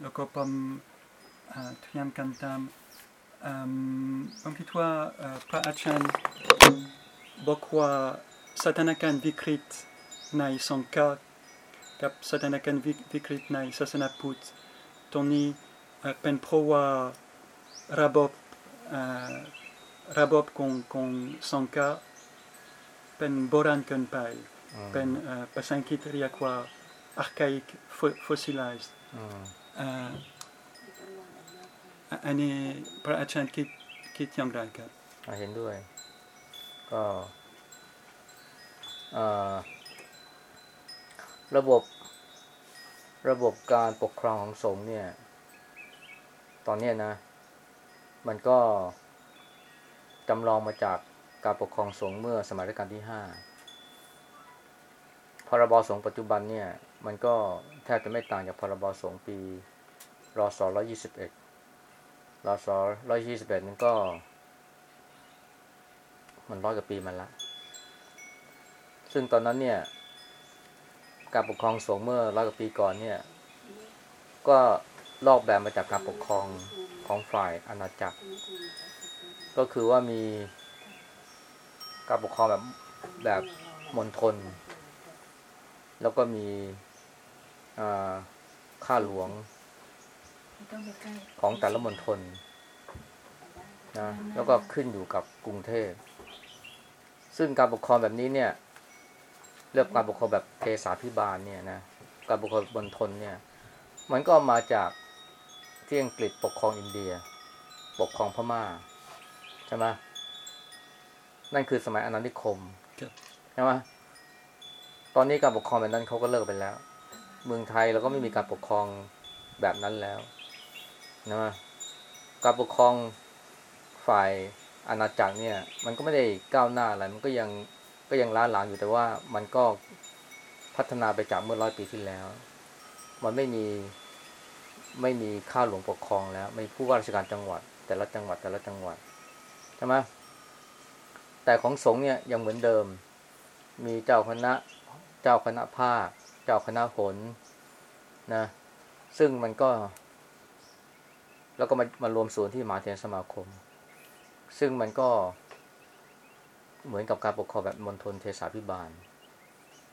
แล้วก็ผมเตรียมกันตามผมคิดว่าพระอาจารย์บอกว่าสถาน อันนี้พระราณเกินไปเป็นภาษาอังกฤษเรียกว่า archaic fossilized อันนี้พระอาจารย์คิดคิดอย่างไรครับเห็นด้วย ก็ระบบระบบการปกครองของสงฆ์เนี่ย ตอนนี้นะ มันก็จำลองมาจากการปกครองสงฆ์เมื่อสมัยรัชกาลที่ห้าพรบสงฆ์ปัจจุบันเนี่ย มันก็แทบจะไม่ต่างจากพรบสงฆ์ปี รศร้อยยี่สิบเอ็ดรศร้อยยี่สิบเอ็ดนั่นก็ มันร้อยกว่าปีมันละ ซึ่งตอนนั้นเนี่ย การปกครองสงฆ์เมื่อร้อยกว่าปีก่อนเนี่ย ก็ลอกแบบมาจากการปกครองของฝ่ายอาณาจักร ก็คือว่ามีการปกครองแบบแบบมณฑลแล้วก็มีข้าหลวง ของแต่ละมณฑลนะแล้วก็ขึ้นอยู่กับกรุงเทพ ซึ่งการปกครองแบบนี้เนี่ย เรียกการปกครองแบบเทสาพิบาลเนี่ยนะการปกครองมณฑลเนี่ย มันก็มาจากที่อังกฤษปกครองอินเดีย ปกครองพม่าใช่ไหมนั่นคือสมัยอนานิคมใช่ไหมตอนนี้การปกครองแบบนั้นเขาก็เลิกไปแล้ว เมืองไทยเราก็ไม่มีการปกครองแบบนั้นแล้ว นะการปกครองฝ่ายอาณาจักรเนี่ย มันก็ไม่ได้ก้าวหน้าอะไรมันก็ยังก็ยังล้าหลังอยู่แต่ว่ามันก็พัฒนาไปจากเมื่อร้อยปีที่แล้ว มันไม่มีไม่มีข้าหลวงปกครองแล้ว ไม่ผู้ว่าราชการจังหวัด แต่ละจังหวัดแต่ละจังหวัดใช่ไหมแต่ของสงฆ์เนี่ยยังเหมือนเดิม มีเจ้าคณะเจ้าคณะภาค เจ้าคณะผลนะ ซึ่งมันก็ แล้วก็มามารวมส่วนที่มหาเทรสมาคม ซึ่งมันก็เหมือนกับการปกครองแบบมณฑลเทศาพิบาล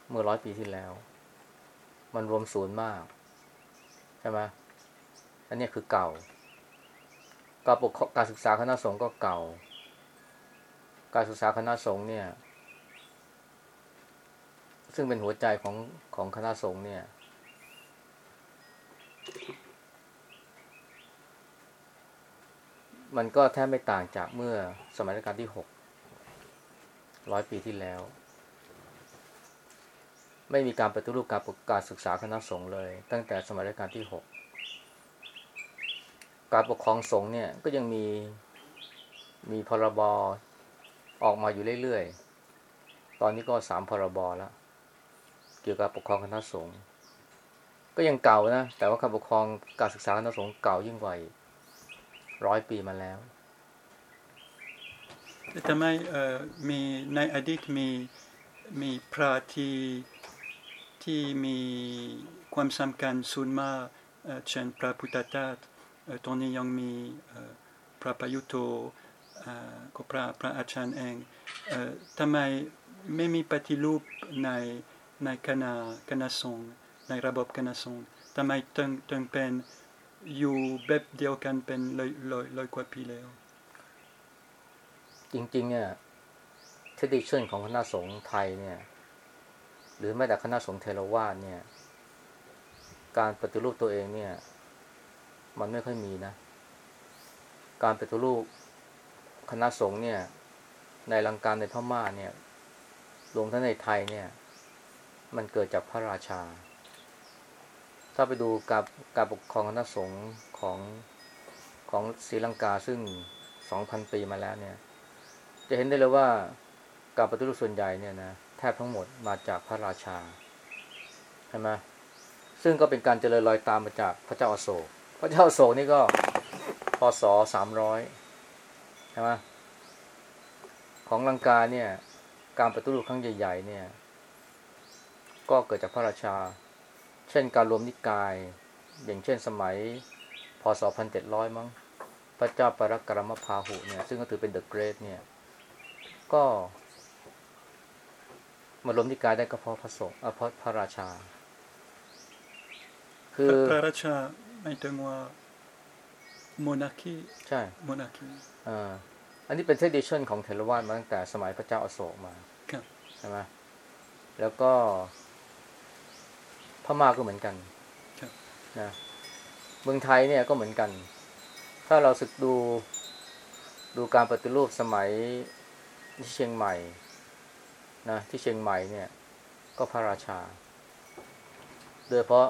เมื่อร้อยปีที่แล้ว มันรวมศูนย์มาก ใช่ไหมอันนี้คือเก่า การปกครองการศึกษาคณะสงฆ์ก็เก่า การศึกษาคณะสงฆ์เนี่ย ซึ่งเป็นหัวใจของของคณะสงฆ์เนี่ย มันก็แทบไม่ต่างจากเมื่อสมัยรัชกาลที่หกร้อยปีที่แล้ว ไม่มีการปฏิรูปการประกาศศึกษาคณะสงฆ์เลย ตั้งแต่สมัยรัชกาลที่หกการปกครองสงฆ์เนี่ยก็ยังมีมีพรบออกมาอยู่เรื่อยๆ ตอนนี้ก็สามพรบแล้ว เกี่ยวกับปกครองคณะสงฆ์ก็ยังเก่านะ แต่ว่าการปกครองการศึกษาคณะสงฆ์เก่ายิ่งกว่า ร้อยปีมาแล้วทำไมมีในอดีตมีมีพระที่ที่มีความสำคัญสูงมากเช่นพระพุทธทาสตอนนี้ยังมีพระปยุโตก็พระพระอาจารย์เองทำไมไม่มีปฏิรูปในในคณะคณะสงฆ์ในระบบคณะสงฆ์ทำไมถึงถึงเป็น อยู่แบบเดียวกันเป็นลอยลอยลอยกว่าปีแล้ว จริงๆ เนี่ยทดิชั่นของคณะสงฆ์ไทยเนี่ย หรือแม้แต่คณะสงฆ์เทรวาสเนี่ย การปฏิรูปตัวเองเนี่ย มันไม่ค่อยมีนะ การปฏิรูปคณะสงฆ์เนี่ย ในลังการในพม่าเนี่ยรวมทั้งในไทยเนี่ย มันเกิดจากพระราชา ถ้าไปดูการการปกครองคณะสงฆ์ของของศรีลังกาซึ่งสองพันปีมาแล้วเนี่ย จะเห็นได้เลยว่าการปฏิรูปส่วนใหญ่เนี่ยนะแทบทั้งหมดมาจากพระราชาใช่ไหมซึ่งก็เป็นการเจริญรอยตามมาจากพระเจ้าอโศก พระเจ้าอโศกนี่ก็พศสามร้อยใช่ไหมของลังกาเนี่ย การปฏิรูปครั้งใหญ่ๆเนี่ย ก็เกิดจากพระราชา เช่นการรวมนิกาย อย่างเช่นสมัยพศ1700 มั้ง พระเจ้าปรกรมพาหุเนี่ย ซึ่งก็ถือเป็นเดอะเกรทเนี่ย ก็มาล้มที่กายได้ก็เพราะพระสงฆ์เพราะพระราชา คือพระราชาหมายถึงว่า monarchy ใช่ monarchy อ่าอันนี้เป็น tradition ของเทรวาสมาตั้งแต่สมัยพระเจ้าอโศกมาครับใช่ไหมแล้วก็ พม่าก็เหมือนกันครับนะเมืองไทยเนี่ยก็เหมือนกัน ถ้าเราศึกดูดูการปฏิรูปสมัยที่เชียงใหม่นะที่เชียงใหม่เนี่ยก็พระราชา โดยเฉพาะ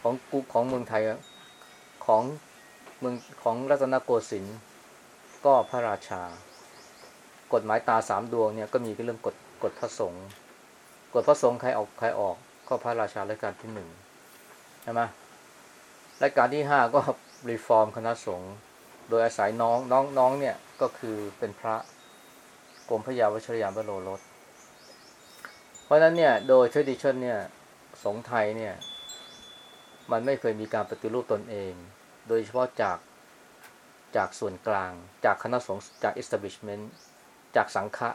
ของกุของเมืองไทยอะของเมืองของรัตนโกสินทร์ก็พระราชา กฎหมายตาสามดวงเนี่ยก็มีเรื่องกฎกฎพระสงฆ์กฎพระสงฆ์ใครออกใครออก ก็พระราชารัชกาลที่หนึ่งใช่ไหมรัชกาลที่ห้าก็รีฟอร์มคณะสงฆ์โดยอาศัยน้องน้องน้องเนี่ยก็คือเป็นพระกรมพระยาวชรยานวโรรสเพราะฉะนั้นเนี่ยโดย tradition เนี่ยสงฆ์ไทยเนี่ยมันไม่เคยมีการปฏิรูปตนเอง โดยเฉพาะจากจากส่วนกลาง จากคณะสงฆ์จาก establishment จากสังฆะ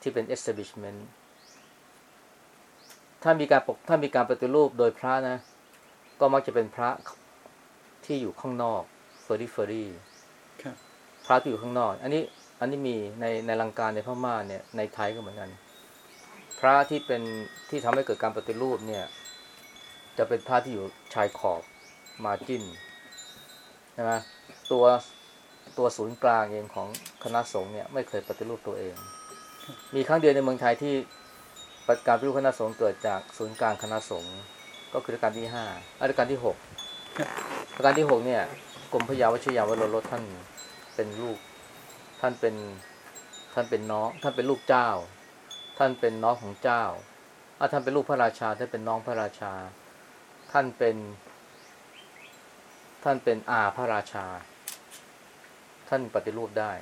ที่เป็น establishment ถ้ามีการปกถ้ามีการปฏิรูปโดยพระนะ ก็มักจะเป็นพระที่อยู่ข้างนอก f e r r y f e r r y ครับพระที่อยู่ข้างนอก อันนี้อันนี้มีในในลังการในพม่าเนี่ยในไทยก็เหมือนกัน พระที่เป็นที่ทำให้เกิดการปฏิรูปเนี่ย จะเป็นพระที่อยู่ชายขอบมาจิ้นใช่ไหมตัวตัวศูนย์กลางเองของคณะสงฆ์เนี่ยไม่เคยปฏิรูปตัวเอง มีครั้งเดียวในเมืองไทยที่ ปฏิการปฏิรูปคณะสงฆ์เกิดจากศูนย์กลางคณะสงฆ์ก็คือรัชกาลที่ห้ารัชกาลที่หกครัชกาลที่หกเนี่ยกรมพระยาวชิยาวโรรสท่านเป็นลูก ท่านเป็นท่านเป็นน้องท่านเป็นลูกเจ้า ท่านเป็นน้องของเจ้าอะท่านเป็นลูกพระราชาท่านเป็นน้องพระราชา ท่านเป็น ท่านเป็นอาพระราชา ท่านปฏิรูปได้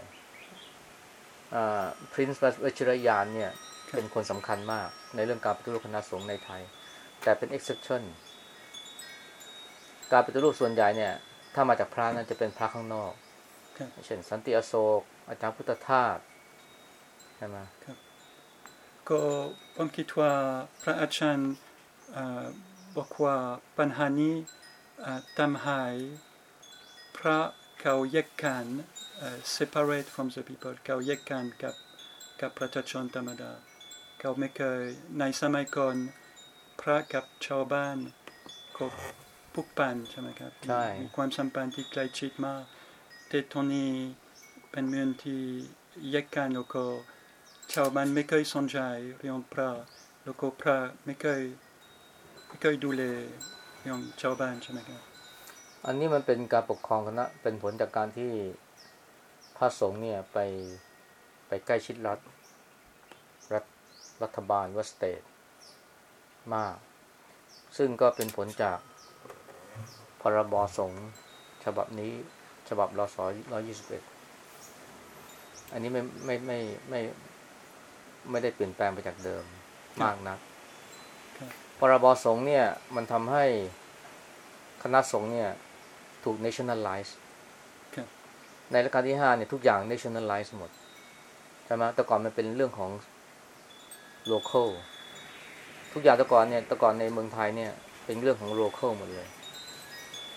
พรินซ์วชิรยานเนี่ย เป็นคนสำคัญมากในเรื่องการปฏิรูปคณะสงฆ์ในไทย แต่เป็น exception การปฏิรูปส่วนใหญ่เนี่ย ถ้ามาจากพระนั้นจะเป็นพระข้างนอกครับเช่นสันติอโศก อาจารย์พุทธทาสใช่ไหมก็ผมคิดว่าพระอาจารย์เอ่อบอกว่าปัญหานี้เอ่อทำให้พระเขาแยกกันเอ่อ separate from the people เขาแยกกันกับกับประชาชนธรรมดา เขาไม่เคยในสมัยก่อนพระกับชาวบ้านก็ผูกพันใช่ไหมครับใช่มีความสัมพันธ์ที่ใกล้ชิดมากแต่ตอนนี้เป็นเมืองที่แยกกันแล้วก็ชาวบ้านไม่เคยสนใจเรื่องพระแล้วก็พระไม่เคยไม่เคยดูแลเรื่องชาวบ้านใช่ไหมครับอันนี้มันเป็นการปกครองคณะเป็นผลจากการที่พระสงฆ์เนี่ยไปไปใกล้ชิดรัฐรัฐ รัฐบาลวัสเตทมาก ซึ่งก็เป็นผลจากพรบสงฆ์ฉบับนี้ฉบับรศร้อยยี่สิบเอ็ดอันนี้ไม่ไม่ไม่ไม่ไม่ได้เปลี่ยนแปลงไปจากเดิมมากนักครับพรบสงฆ์เนี่ยมันทำให้คณะสงฆ์เนี่ยถูก nationalize ครับในรัชกาลที่ห้าเนี่ยทุกอย่าง nationalize หมดใช่ไหมแต่ก่อนมันเป็นเรื่องของ local ทุกอย่างแต่ก่อนเนี่ยแต่ก่อนในเมืองไทยเนี่ย เป็นเรื่องของ local หมดเลย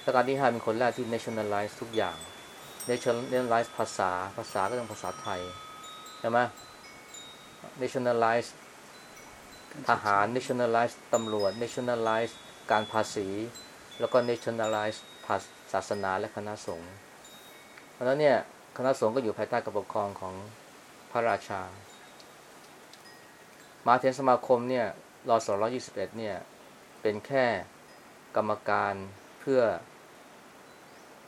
รัชกาลที่ห้าเป็นคนแรกที่ nationalize ทุกอย่าง nationalize ภาษาภาษาก็ต้องภาษาไทย ใช่ไหม nationalize ทหาร nationalize ตำรวจ nationalize การภาษี แล้วก็ nationalize ภาศาสนาและคณะสงฆ์เพราะฉะนั้นเนี่ยคณะสงฆ์ก็อยู่ภายใต้การปกครองของพระราชา มาเทนสมาคมเนี่ยรอสร้อยี่สิบเอ็ดเนี่ย เป็นแค่กรรมการเพื่อ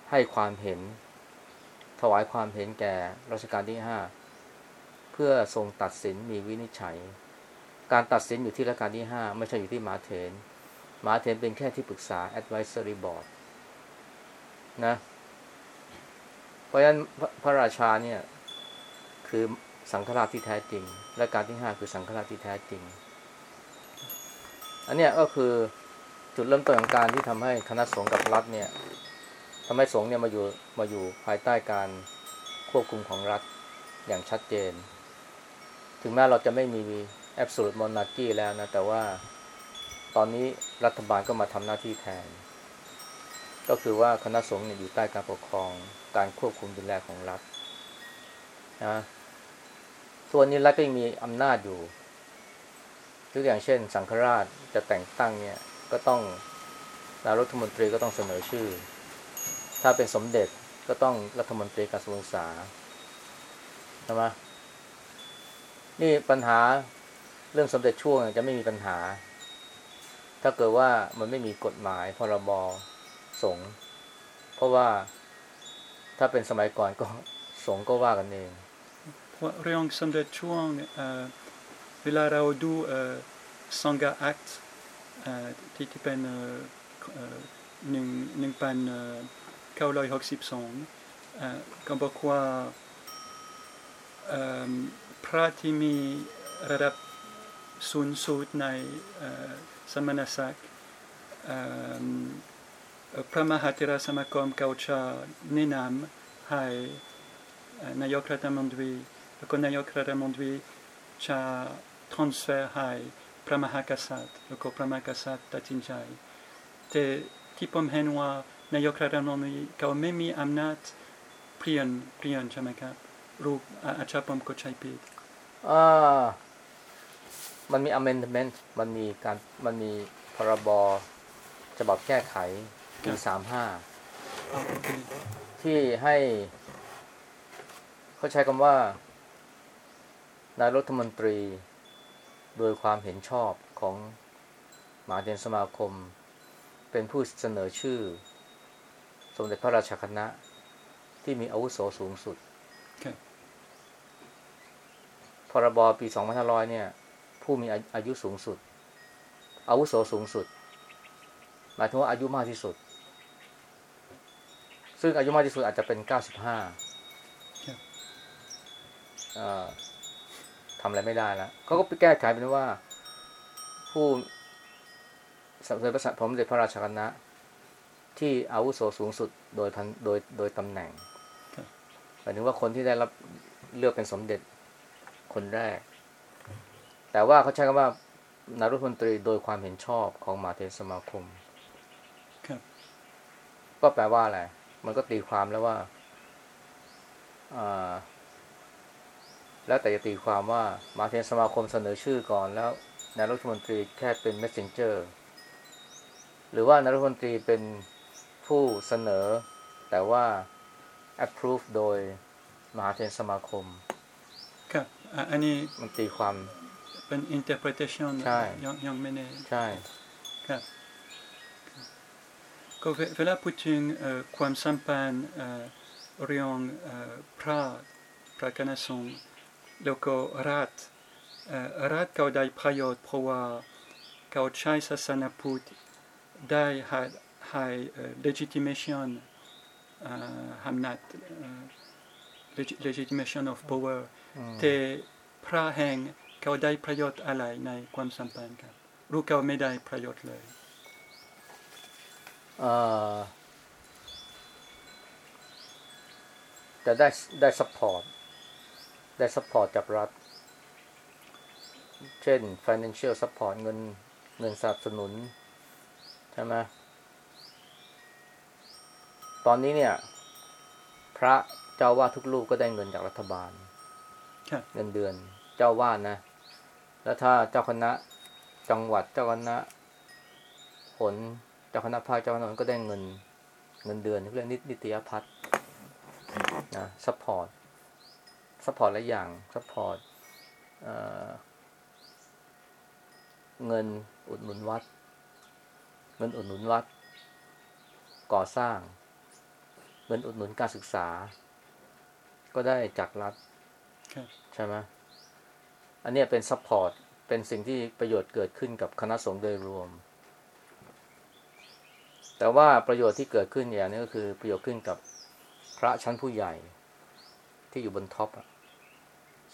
ให้ความเห็น ถวายความเห็นแก่รัชกาลที่ห้าเพื่อทรงตัดสินมีวินิจฉัย การตัดสินอยู่ที่รัชกาลที่ห้าไม่ใช่อยู่ที่มาเถรมาเถรเป็นแค่ที่ปรึกษา advisory board นะ เพราะฉะนั้นพระราชาเนี่ย คือ สังฆราชที่แท้จริง และการที่ห้าคือสังฆราชที่แท้จริง อันเนี้ยก็คือจุดเริ่มต้นของการที่ทำให้คณะสงฆ์กับรัฐเนี่ยทำให้สงฆ์เนี่ยมาอยู่มาอยู่ภายใต้การควบคุมของรัฐอย่างชัดเจน ถึงแม้เราจะไม่มีแอบสูตรมอนนากี้แล้วนะ แต่ว่าตอนนี้รัฐบาลก็มาทำหน้าที่แทน ก็คือว่าคณะสงฆ์เนี่ยอยู่ใต้การปกครอง การควบคุมดูแลของรัฐนะ ส่วนนี้รัฐก็ยังมีอำนาจอยู่ตัวอย่างเช่น สังฆราชจะแต่งตั้งเนี่ยก็ต้องนายรัฐมนตรีก็ต้องเสนอชื่อ ถ้าเป็นสมเด็จก็ต้องรัฐมนตรีกระทรวงศึกษาใช่ไหมนี่ปัญหาเรื่องสมเด็จช่วงจะไม่มีปัญหา ถ้าเกิดว่ามันไม่มีกฎหมายพรบสงเพราะว่าถ้าเป็นสมัยก่อนก็สงก็ว่ากันเอง เรื่องสมเด็จช่วงเวลาเราดูสังฆแอคเอ่อที่ที่เป็นหนึ่งหนึ่งพันเก้าร้อยหกสิบสองก็บอกว่าพระที่มีระดับสูงสุดในสมณศักดิ์พระมหาเถรสมาคมเขาจะแนะนำให้นายกรัฐมนตรี แล้วก็นายกรัฐมนตรีจะทรานสเฟอร์ให้พระมหากษัตริย์ แล้วก็พระมหากษัตริย์ตัดสินใจแต่ที่ผมเห็นว่านายกรัฐมนตรีเขาไม่มีอำนาจเปลี่ยนเปลี่ยนใช่ไหมครับรูปอาจจะผมก็ใช้ผิดอ่ามันมี amendment มันมีการมันมีพรบฉบับแก้ไขปีสามห้าอ๋อโอเคที่ให้ เขาใช้คำว่า นายรัฐมนตรี โดยความเห็นชอบของมหาเถรสมาคม เป็นผู้เสนอชื่อ สมเด็จพระราชาคณะที่มีอาวุโสสูงสุดครับพรบปี2500เนี่ย ผู้มีอาอายุสูงสุด อาวุโสสูงสุด หมายถึงว่าอายุมากที่สุด ซึ่งอายุมากที่สุดอาจจะเป็น 95ครับเอ่อ ทำอะไรไม่ได้แล้วเขาก็ไปแก้ไขเป็นว่า ผู้สมเด็จพระสัสมเด็จพระราชาคณะ ที่อาวุโสสูงสุดโดยพันโดยโดยตำแหน่งครับหมายถึงว่าคนที่ได้รับเลือกเป็นสมเด็จคนแรก แต่ว่าเขาใช้คำว่านายรัฐมนตรีโดยความเห็นชอบของมหาเทรสมาคมครับก็แปลว่าอะไร มันก็ตีความแล้วว่าอ่า แล้วแต่จะตีความว่ามหาเทรสมาคมเสนอชื่อก่อนแล้วนายรัฐมนตรีแค่เป็น messenger หรือว่านายรัฐมนตรีเป็นผู้เสนอ แต่ว่า approve โดยมหาเทรสมาคม ครับอะอันนี้มันตีความเป็น interpretation ใช่ยังยังไม่แน่ใช่ครับก็เวเวลาพูดถึงเอ่อความสัมพันธ์เอ่อเรื่องเอ่อพระพระคณะสงฆ์ แล้วก็รัฐเอ่อรัฐเขาได้ประโยชน์เพราะว่าเขาใช้ศาสนาพุทธได้ให้ให้เอ่อ legitimation เอ่ออำนาจเอ่อ legi- legitimation of power อืมแต่พระแห่งเขาได้ประโยชน์อะไรในความสัมพันธ์ครับรู้เขาไม่ได้ประโยชน์เลยเอ่อแต่ ได้ได้ support ได้ support จากรัฐ เช่น financial support เงินเงินสนับสนุน ใช่ไหมตอนนี้เนี่ย พระเจ้าอาวาสทุกรูปก็ได้เงินจากรัฐบาลครับเงินเดือน เจ้าอาวาสนะ แล้วถ้าเจ้าคณะจังหวัดเจ้าคณะตำบลเจ้าคณะภาคเจ้าคณะก็ได้เงิน เงินเดือนเรื่องนิตยภัตนะ support support หลายอย่าง support เงินอุดหนุนวัด เงินอุดหนุนวัด ก่อสร้าง เงินอุดหนุนการศึกษา ก็ได้จากรัฐครับใช่ไหมอันเนี้ยเป็น support เป็นสิ่งที่ประโยชน์เกิดขึ้นกับคณะสงฆ์โดยรวม แต่ว่าประโยชน์ที่เกิดขึ้นอย่างนี้ก็คือประโยชน์ขึ้นกับพระชั้นผู้ใหญ่ที่อยู่บนท็อปอะใ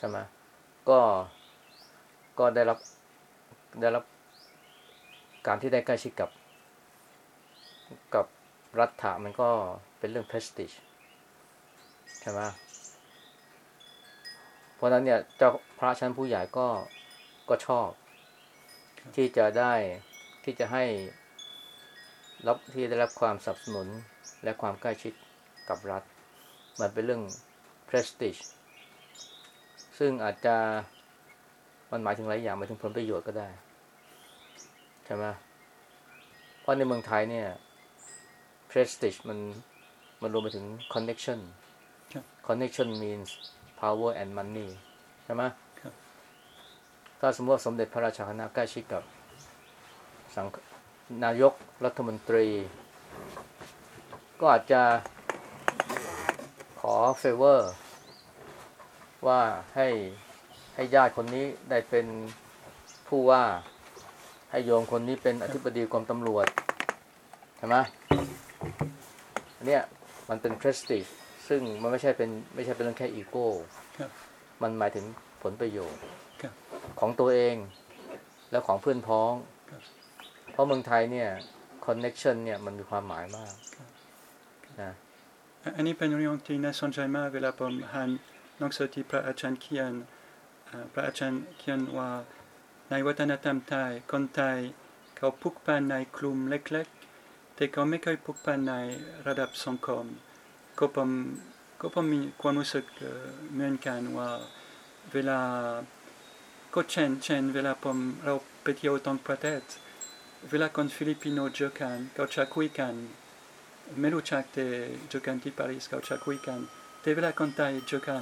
ช่ไหมก็ก็ได้รับได้รับการที่ได้ใกล้ชิดกับ กับรัฐะมันก็เป็นเรื่อง prestige ใช่ไหมเพราะนั้นเนี่ยเจ้าพระชั้นผู้ใหญ่ก็ก็ชอบ ที่จะได้ที่จะให้รับที่ได้รับความสนับสนุนและความใกล้ชิดกับรัฐ มันเป็นเรื่อง prestige ซึ่งอาจจะมันหมายถึงหลายอย่างหมายถึงผลประโยชน์ก็ได้ใช่ไหมเพราะในเมืองไทยเนี่ย prestige มันมันรวมไปถึง connection connection means power and money ใช่ไหมถ้าสมมติว่าสมเด็จพระราชาคณะใกล้ชิดกับสังนายกรัฐมนตรี ก็อาจจะขอเฟเวอร์ ว่าให้ให้ญาติคนนี้ได้เป็นผู้ว่าให้โยมคนนี้เป็นอธิบดีกรมตำรวจใช่ไหมอันเนี้ยมันเป็น prestige ซึ่งมันไม่ใช่เป็นไม่ใช่เป็นเรื่องแค่อีโก้มันหมายถึงผลประโยชน์ของตัวเองและของเพื่อนพ้อง เพราะเมืองไทยเนี่ย connection เนี่ยมันมีความหมายมากนะอันนี้เป็นเรื่องที่น่าสนใจมากเวลาผมหัน นังสือที่พระอาจารย์เขียนพระอาจารย์เขียนว่าในวัฒนธรรมไทยคนไทยเขาพุกพันในกลุ่มเล็กๆ แต่เขาไม่เคยพุกพันในระดับสังคมก็ผมก็ผมมีความรู้สึกเหมือนกันว่าเวลาก็เช่นเช่นเวลาผมเราไปเที่ยวต่างประเทศเวลาคนฟิลิปปิโนเจอกันเขาจะคุยกันไม่รู้จักแต่เจอกันที่ปารีสเขาจะคุยกันแต่เวลาคนไทยเจอกัน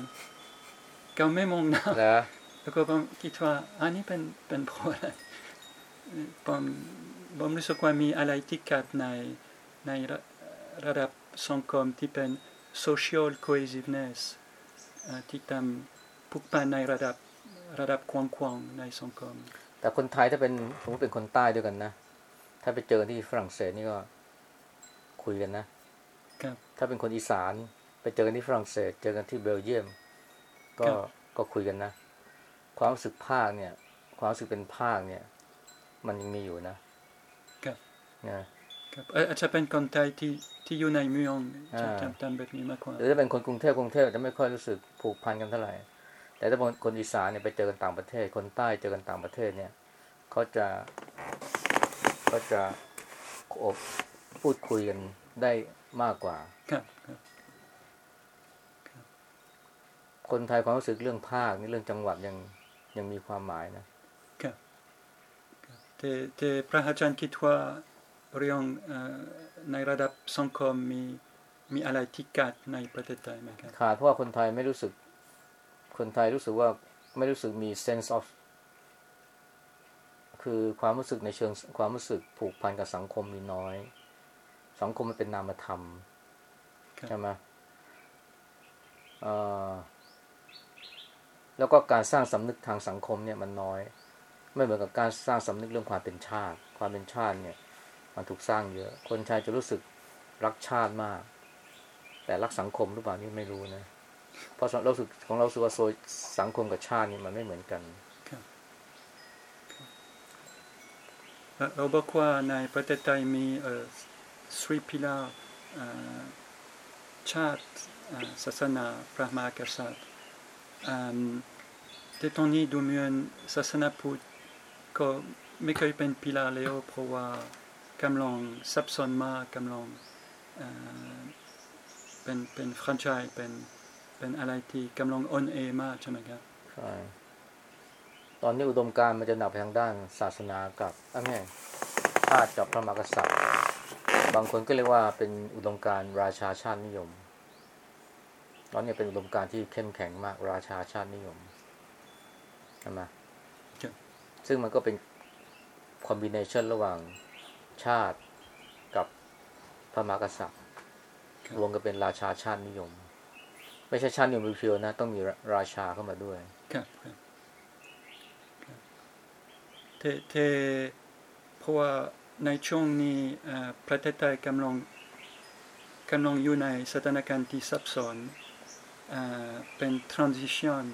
เขาไม่มองหน้าแล้วก็ผมคิดว่าอันนี้เป็นเป็นเพราะอะไรผมผมรู้สึกว่ามีอะไรที่กัดในในระดับสังคมที่เป็น social cohesiveness ที่ทำผูกพันในระดับระดับกว้างๆในสังคม แต่คนไทยถ้าเป็นสมมติเป็นคนใต้ด้วยกันนะ ถ้าไปเจอที่ฝรั่งเศสนี่ก็คุยกันนะถ้าเป็นคนอีสาน ไปเจอกันที่ฝรั่งเศส เจอกันที่เบลเยียม ก็ก็คุยกันนะ ความรู้สึกภาคเนี่ย ความรู้สึกเป็นภาคเนี่ย มันยังมีอยู่นะนะอาจจะเป็นคนไทยที่ที่อยู่ในเมืองจะจำทำแบบนี้มากกว่าหรือถ้าเป็นคนกรุงเทพกรุงเทพจะไม่ค่อยรู้สึกผูกพันกันเท่าไหร่แต่ถ้าเป็นคนอีสานเนี่ยไปเจอกันต่างประเทศ คนใต้เจอกันต่างประเทศเนี่ยเขาจะเขาจะพูดคุยกันได้มากกว่า ครับ คนไทยความรู้สึกเรื่องภาคนี่เรื่องจังหวัดยังยังมีความหมายนะครับ แต่แต่พระอาจารย์คิดว่าเรื่องในระดับสังคมมีมีอะไรที่ขาดในประเทศไทยไหมครับขาดเพราะว่าคนไทยไม่รู้สึก คนไทยรู้สึกว่าไม่รู้สึกมี sense of คือความรู้สึกในเชิงความรู้สึกผูกพันกับสังคมมีน้อย สังคมมันเป็นนามธรรมใช่ไหม แล้วก็การสร้างสำนึกทางสังคมเนี่ยมันน้อย ไม่เหมือนกับการสร้างสำนึกเรื่องความเป็นชาติ ความเป็นชาติเนี่ย มันถูกสร้างเยอะ คนชายจะรู้สึกรักชาติมาก แต่รักสังคมหรือเปล่านี่ไม่รู้นะ เพราะเราสึกของเราสึกว่าโซสังคมกับชาตินี่มันไม่เหมือนกันเราบอกว่าในประเทศไทยมีสรีพิลาชาติศาสนาพระมหากษัตริย์ แต่ตอนนี้ดูเหมือนศาสนาพุทธก็ไม่เคยเป็นพิลาแล้วเพราะว่ากำลังซับซ้อนมากกำลังเป็นเป็นฟรานไชส์เป็นเป็นอะไรที่กำลังอ่อนแอมากใช่ไหมครับตอนนี้อุดมการมันจะหนักไปทางด้านศาสนากับอะไรชาติกับพระมหากษัตริย์ บางคนก็เรียกว่าเป็นอุดมการราชาชาตินิยม ตอนนี้เป็นอุดมการที่เข้มแข็งมาก ราชาชาตินิยมใช่ไหมซึ่งมันก็เป็นคอมบิเนชันระหว่างชาติกับพระมหากษัตริย์รวมกันเป็นราชาชาตินิยม ไม่ใช่ชาตินิยมเพียวนะ ต้องมีราชาเข้ามาด้วยครับเทเทเพราะว่าในช่วงนี้ประเทศไทยกำลังกำลังอยู่ในสถานการณ์ที่ซับซ้อน เป็น transition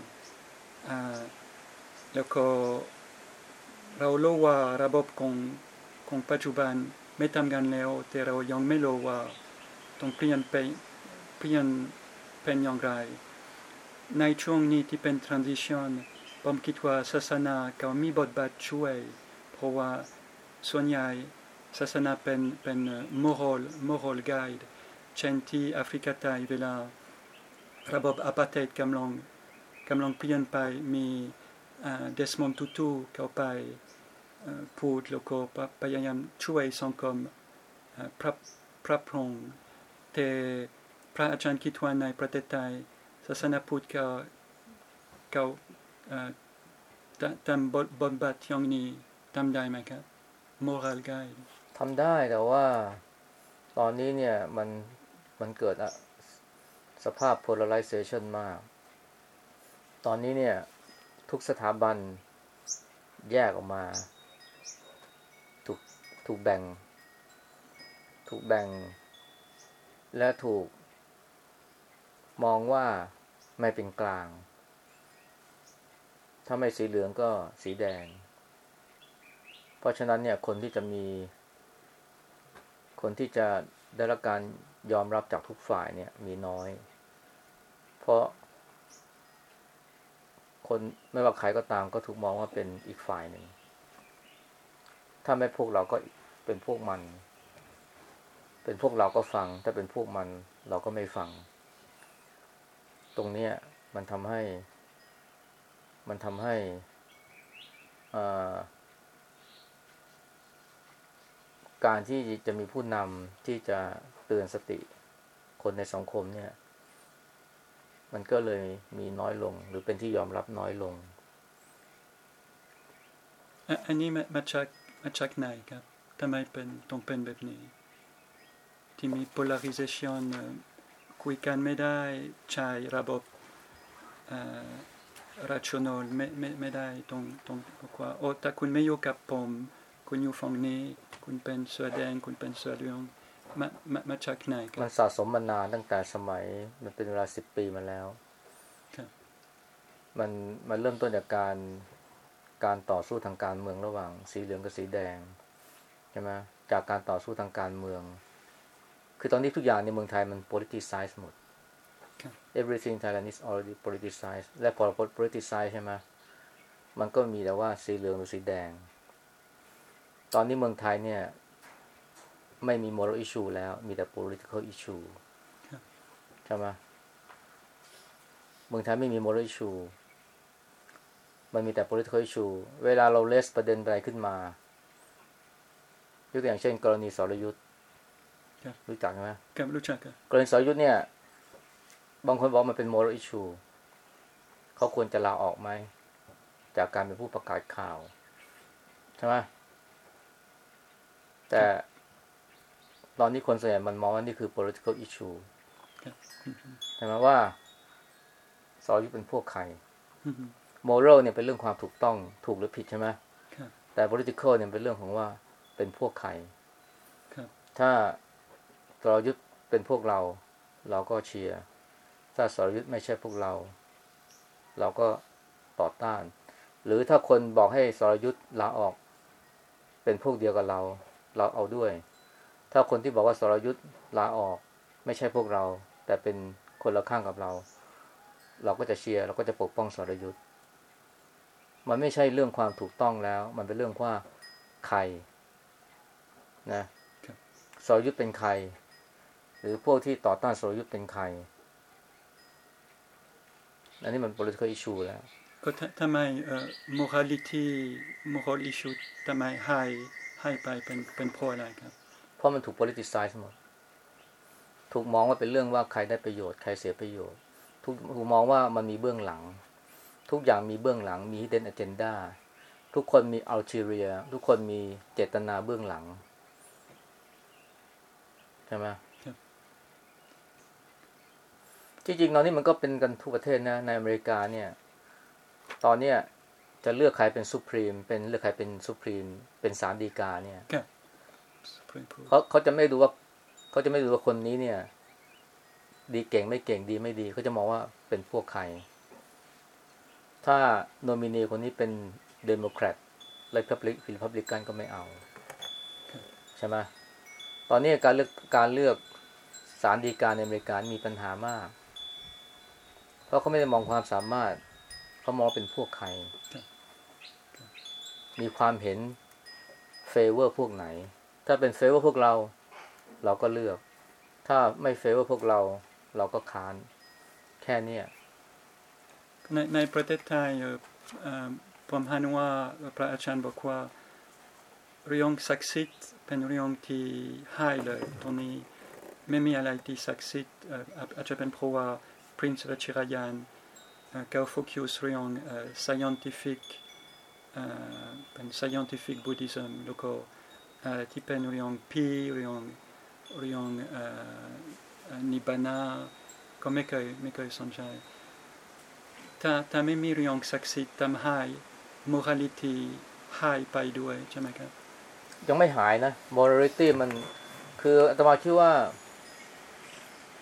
แล้วก็เรารู้ว่าระบบของของปัจจุบันไม่ทำกันแล้ว แต่เรายังไม่รู้ว่าต้องเปลี่ยนไปเปลี่ยนเป็นอย่างไร ในช่วงนี้ที่เป็น transition ผมคิดว่าศาสนาก็มีบทบาทช่วย เพราะว่าส่วนใหญ่ศาสนาเป็นเป็น moral moral guide เช่นที่แอฟริกาใต้เวลา ระบบอ p ป r t h e i d กำลังกำลังเปลี่ยนไปมีเดสมอนตูตูเข้าไปพูดแล้วก็พยายามช่วยสังคมปรับปรับปรุงแต่พระอาจารย์คิดว่าในประเทศไทยศาสนาพุทธก็เขาทำบทบทบาทอย่างนี้ทำได้ไหมครับ moral guide ทำได้แต่ว่าตอนนี้เนี่ยมันมันเกิด สภาพ polarization มาก ตอนนี้เนี่ย ทุกสถาบันแยกออกมา ถูกถูกแบ่ง ถูกแบ่ง และถูก มองว่าไม่เป็นกลาง ถ้าไม่สีเหลืองก็สีแดง เพราะฉะนั้นเนี่ยคนที่จะมี คนที่จะได้รับการ ยอมรับจากทุกฝ่ายเนี่ย มีน้อย เพราะ คนไม่ว่าใครก็ตามก็ถูกมองว่าเป็นอีกฝ่ายหนึ่ง ถ้าไม่พวกเราก็เป็นพวกมัน เป็นพวกเราก็ฟัง ถ้าเป็นพวกมันเราก็ไม่ฟัง ตรงนี้มันทำให้ มันทำให้การที่จะมีผู้นำที่จะ เตือนสติคนในสังคมเนี่ย มันก็เลยมีน้อยลง หรือเป็นที่ยอมรับน้อยลง อันนี้มาจากมาจากไหนครับทำไมเป็นต้องเป็นแบบนี้ ที่มี polarization คุยกันไม่ได้ใช้ระบบ rational ไม่ไม่ไม่ได้ตรงตรงบอกว่าโอ้ถ้าคุณไม่อยู่กับผม คุณอยู่ฝั่งนี้ คุณเป็นเสือแดง คุณเป็นเสือเหลือง มามามาจากไหนครับมันสะสมมานานตั้งแต่สมัย มันเป็นเวลาสิบปีมาแล้วครับมันมันเริ่มต้นจากการการต่อสู้ทางการเมืองระหว่าง สีเหลืองกับสีแดงใช่ไหมจากการต่อสู้ทางการเมือง คือตอนนี้ทุกอย่างในเมืองไทยมัน politicize หมด everything Thailand is already politicized และพอ politicize ใช่ไหมมันก็มีแต่ว่าสีเหลืองหรือสีแดง ตอนนี้เมืองไทยเนี่ย ไม่มี moral issue แล้ว มีแต่ political issue ใช่ไหมเมืองไทยไม่มี moral issue มันมีแต่ political issue เวลาเราเลสประเด็นอะไรขึ้นมายกตัวอย่างเช่น กรณีสรยุทธ์รู้จักไหมครับรู้จักกรณีสรยุทธ์เนี่ย บางคนบอกมันเป็น moral issue เขาควรจะลาออกไหม จากการเป็นผู้ประกาศข่าว ใช่ไหมแต่ ตอนนี้คนส่วนใหญ่มันมองว่านี่คือ political issue ใช่ไหมว่าสอยุเป็นพวกใคร moral เนี่ยเป็นเรื่องความถูกต้องถูกหรือผิดใช่ไหมแต่ political เนี่ยเป็นเรื่องของว่าเป็นพวกใครถ้าสรยุทธเป็นพวกเรา เราก็เชียร์ถ้าสรยุทธไม่ใช่พวกเรา เราก็ต่อต้าน หรือถ้าคนบอกให้สรยุทธลาออก เป็นพวกเดียวกับเรา เราเอาด้วย ถ้าคนที่บอกว่าสรยุทธ์ลาออกไม่ใช่พวกเรา แต่เป็นคนละข้างกับเรา เราก็จะเชียร์เราก็จะปกป้องสรยุทธ์มันไม่ใช่เรื่องความถูกต้องแล้ว มันเป็นเรื่องว่าใครนะสรยุทธ์เป็นใคร หรือพวกที่ต่อต้านสรยุทธ์เป็นใครอันนี้มัน political issue แล้วก็ทำไมเอ่อ morality moral issue ทำไมให้ให้ไปเป็นเป็นเพราะอะไรครับ ราะมันถูก politicize หมด ถูกมองว่าเป็นเรื่องว่าใครได้ประโยชน์ใครเสียประโยชน์ ถูกถูกมองว่ามันมีเบื้องหลัง ทุกอย่างมีเบื้องหลัง มี hidden agenda ทุกคนมี ulterior ทุกคนมีเจตนาเบื้องหลังใช่ไหมจริงๆตอนนี้มันก็เป็นกันทุกประเทศนะ ในอเมริกาเนี่ย ตอนเนี้ยจะเลือกใครเป็นสุพรีมเป็นเลือกใครเป็นสุพรีมเป็นสารดีกาเนี่ย เขาเขาจะไม่ดูว่าเขาจะไม่ดูว่าคนนี้เนี่ย ดีเก่งไม่เก่งดีไม่ดีเขาจะมองว่าเป็นพวกใคร ถ้าโนมินีคนนี้เป็นเดโมแครตและพับลิกฟิลิพับลิกันก็ไม่เอา ใช่ไหมตอนนี้การเลือกการเลือกศาลฎีกาในอเมริกามีปัญหามาก เพราะเขาไม่ได้มองความสามารถเขามองเป็นพวกใคร มีความเห็น favor พวกไหน ถ้าเป็น favor พวกเรา เราก็เลือก ถ้าไม่เฟเวอร์พวกเรา เราก็ค้าน แค่เนี้ยในในประเทศไทยผมเห็นว่าพระอาจารย์บอกว่าเรื่องศักดิ์สิทธิ์เป็นเรื่องที่ให้เลยตอนนี้ไม่มีอะไรที่ศักดิ์สิทธิ์อาอาจจะเป็นเพราะว่า Prince วชิรยานเอ่อเขาโฟกัสเรื่อง scientific เป็น scientific Buddhism แล้วก็ ที่เป็นเรื่องพีเรื่องเรื่องนิบานาก็ไม่เคยไม่เคยสนใจถ้าถ้าไม่มีเรื่องศักดิ์สิทธิ์ทำให้ morality หายไปด้วยใช่ไหมครับ ยังไม่หายนะ morality มันคืออาตมาคิดว่า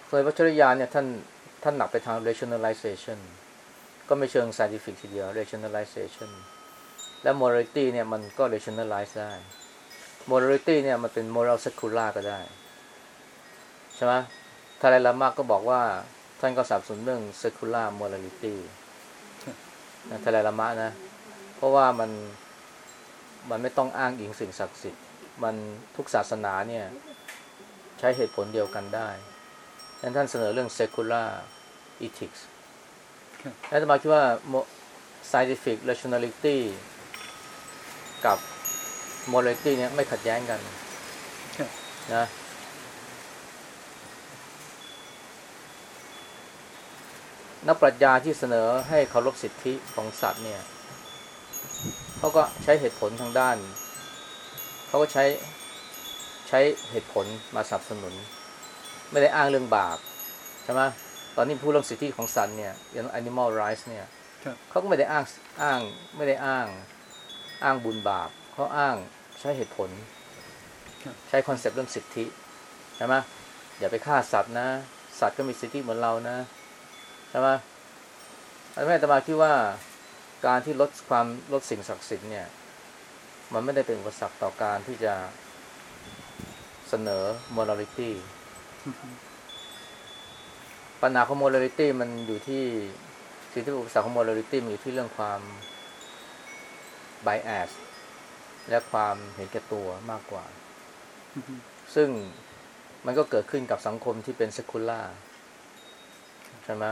เคยวัชรยานเนี่ยท่านท่านหนักไปทาง rationalization ก็ไม่เชิง scientific ทีเดียว rationalization และ morality เนี่ยมันก็ rationalize ได้ morality เนี่ยมันเป็น moral secular ก็ได้ใช่ไหมทาไลลามากก็บอกว่า ท่านก็สนับสนุนเรื่อง secular morality นะทาไลลามะนะ เพราะว่ามันมันไม่ต้องอ้างอิงสิ่งศักดิ์สิทธิ์ มันทุกศาสนาเนี่ย ใช้เหตุผลเดียวกันได้ดังนั้นท่านเสนอเรื่อง secular ethics ครับและจะมาคิดว่า mo- scientific rationality กับ morality เนี่ยไม่ขัดแย้งกันครับนะนักปรัชญาที่เสนอให้เคารพสิทธิของสัตว์เนี่ยเขาก็ใช้เหตุผลทางด้าน เขาก็ใช้ใช้เหตุผลมาสนับสนุน ไม่ได้อ้างเรื่องบาปใช่ไหมตอนนี้พูดเรื่องสิทธิของสัตว์เนี่ยอย่าง animal rights เนี่ยครับเขาก็ไม่ได้อ้างอ้างไม่ได้อ้างอ้างบุญบาปเขาอ้างใช้เหตุผลครับใช้ concept เรื่องสิทธิใช่ไหมอย่าไปฆ่าสัตว์นะ สัตว์ก็มีสิทธิเหมือนเรานะใช่ไหมอันนี้อาตมาคิดว่าการที่ลดความลดสิ่งศักดิ์สิทธิ์เนี่ย มันไม่ได้เป็นอุปสรรคต่อการที่จะเสนอ morality ปัญหาของ morality มันอยู่ที่สิ่งที่เป็นอุปสรรคของ morality มันอยู่ที่เรื่องความ bias และความเห็นแก่ตัวมากกว่า ซึ่งมันก็เกิดขึ้นกับสังคมที่เป็น secular ใช่ไหม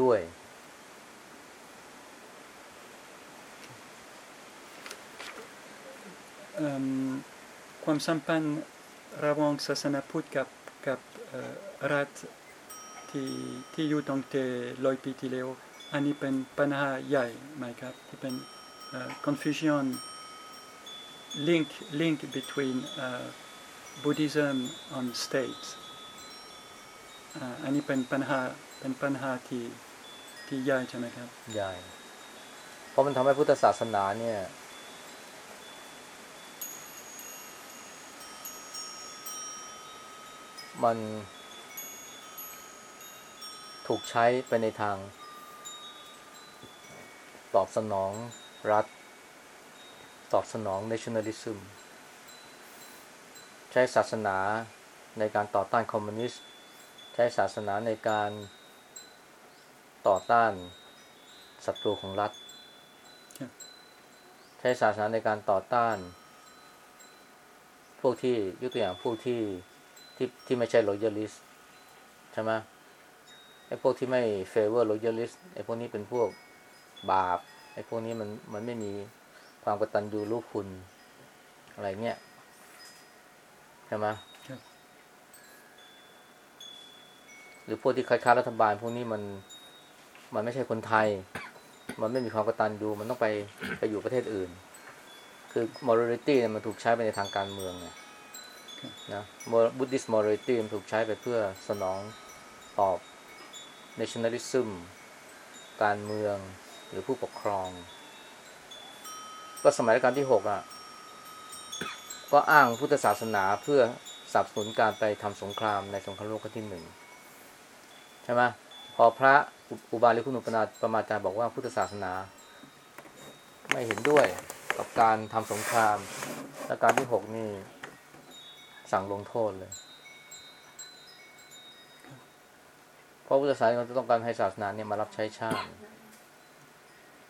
ด้วยเอิ่มความสัมพันธ์ระหว่างศาสนาพุทธกับกับเอ่อรัฐที่ที่อยู่ตั้งแต่ร้อยปีที่แล้วอันนี้เป็นปัญหาใหญ่ไหมครับ ที่เป็น confusion link link between Buddhism and state อันนี้เป็นปัญหาเป็นปัญหาที่ที่ใหญ่ใช่ไหมครับใหญ่เพราะมันทำให้พุทธศาสนาเนี่ยมันถูกใช้ไปในทาง ตอบสนอง รัฐ ตอบสนอง nationalism ใช้ศาสนาในการต่อต้านคอมมิวนิสต์ ใช้ศาสนาในการต่อต้านศัตรูของรัฐ ใช้ศาสนาในการต่อต้าน พวกที่ยกตัวอย่างพวกที่ที่ที่ไม่ใช่ loyalist ใช่ไหมไอ้พวกที่ไม่ favor loyalist ไอ้พวกนี้เป็นพวกบาป ไอ้พวกนี้มันมันไม่มีความกตัญญูรู้คุณอะไรเงี้ยใช่ไหมครับหรือพวกที่คัดค้านรัฐบาลพวกนี้มัน มันไม่ใช่คนไทย มันไม่มีความกตัญญูมันต้องไปไปอยู่ประเทศอื่น คือ morality เนี่ยมันถูกใช้ไปในทางการเมืองไงนะ Mor- Buddhist morality มันถูกใช้ไปเพื่อสนองตอบ nationalism การเมือง หรือผู้ปกครอง ก็สมัยรัชกาลที่หกอะ ก็อ้างพุทธศาสนาเพื่อสนับสนุนการไปทำสงครามในสงครามโลกครั้งที่หนึ่งใช่ไหมพอพระอุบาลีคุณอุปนาประมาจารย์บอกว่าพุทธศาสนา ไม่เห็นด้วยกับการทำสงครามและการที่หกนี่ สั่งลงโทษเลยเพราะพุทธศาสนาต้องการให้ศาสนาเนี่ยมารับใช้ชาติ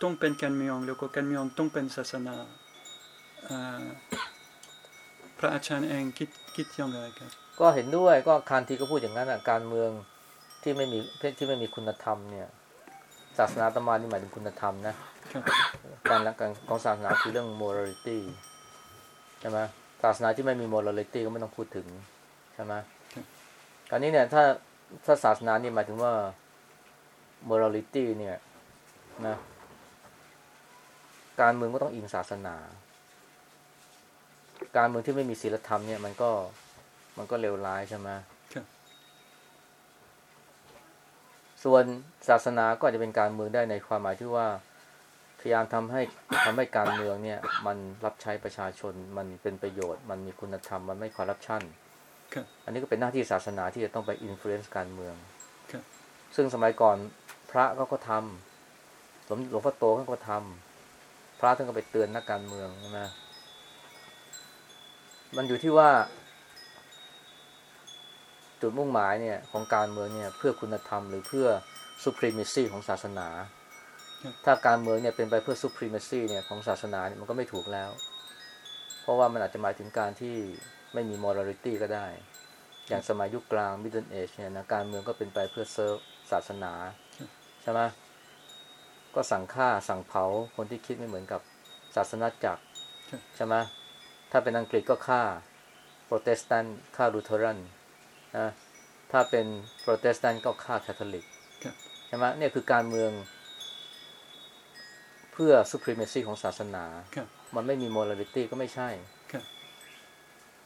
ต์แต่ไม่เคยชัดเจนผมไม่เคยเข้าใจที่อธิบายแต่เขาบอกว่าศาสนาต้องต้องเป็นการเมืองแล้วก็การเมืองต้องเป็นศาสนาเอ่อพระอาจารย์เองคิดคิดยังไงครับ ก็เห็นด้วยก็คานทีก็พูดอย่างนั้นอะการเมืองที่ไม่มีที่ไม่มีคุณธรรมเนี่ย ศาสนาตมานี่หมายถึงคุณธรรมนะครับการละการของศาสนาคือเรื่อง morality ใช่ไหมศาสนาที่ไม่มี morality ก็ไม่ต้องพูดถึงใช่ไหมคราวนี้เนี่ยถ้าถ้าศาสนานี่หมายถึงว่า morality เนี่ยนะ การเมืองก็ต้องอิงศาสนา การเมืองที่ไม่มีศีลธรรมเนี่ยมันก็มันก็เลวร้ายใช่ไหมครับส่วนศาสนาก็อาจจะเป็นการเมืองได้ในความหมายที่ว่าพยายามทำให้ทำให้การเมืองเนี่ย มันรับใช้ประชาชนมันเป็นประโยชน์ มันมีคุณธรรมมันไม่คอร์รัปชันครับอันนี้ก็เป็นหน้าที่ศาสนาที่จะต้องไปอิ f ฟ u e n c e การเมืองครับซึ่งสมัยก่อนพระก็ก็ทำหลวงหลวงพ่อโตท่านก็ทำ พระท่านก็ไปเตือนนักการเมืองใช่ไหมมันอยู่ที่ว่า จุดมุ่งหมายเนี่ย ของการเมืองเนี่ย เพื่อคุณธรรมหรือเพื่อ supremacy ของศาสนาครับถ้าการเมืองเนี่ยเป็นไปเพื่อ supremacy เนี่ยของศาสนาเนี่ยมันก็ไม่ถูกแล้ว เพราะว่ามันอาจจะหมายถึงการที่ไม่มี morality ก็ได้ อย่างสมัยยุคกลาง middle age เนี่ยนะการเมืองก็เป็นไปเพื่อเซิร์ฟศาสนา ใช่ไหม ก็สั่งฆ่าสั่งเผาคนที่คิดไม่เหมือนกับศาสนาจักรครับใช่ไหมถ้าเป็นอังกฤษก็ฆ่าโปรเตสแตนต์ฆ่าลูเทอรันนะถ้าเป็นโปรเตสแตนต์ก็ฆ่าแคทอลิกครับใช่ไหมเนี่ยคือการเมือง เพื่อ supremacy ของศาสนาครับมันไม่มี morality ก็ไม่ใช่ครับ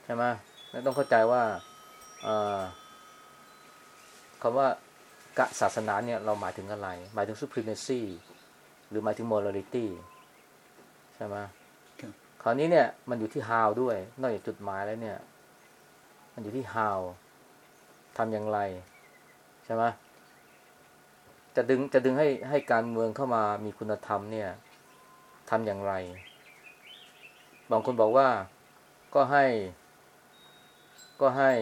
ใช่ไหมแล้วต้องเข้าใจว่าเอ่อคำว่ากะศาสนาเนี่ยเราหมายถึงอะไร หมายถึง supremacy หรือหมายถึง morality ใช่ไหมครับคราวนี้เนี่ย มันอยู่ที่ how ด้วย นอกจากจุดหมายแล้วเนี่ย มันอยู่ที่ how ทำอย่างไร ใช่ไหมจะดึงจะดึงให้ให้การเมืองเข้ามามีคุณธรรมเนี่ยทำอย่างไร บางคนบอกว่าก็ให้ ก็ให้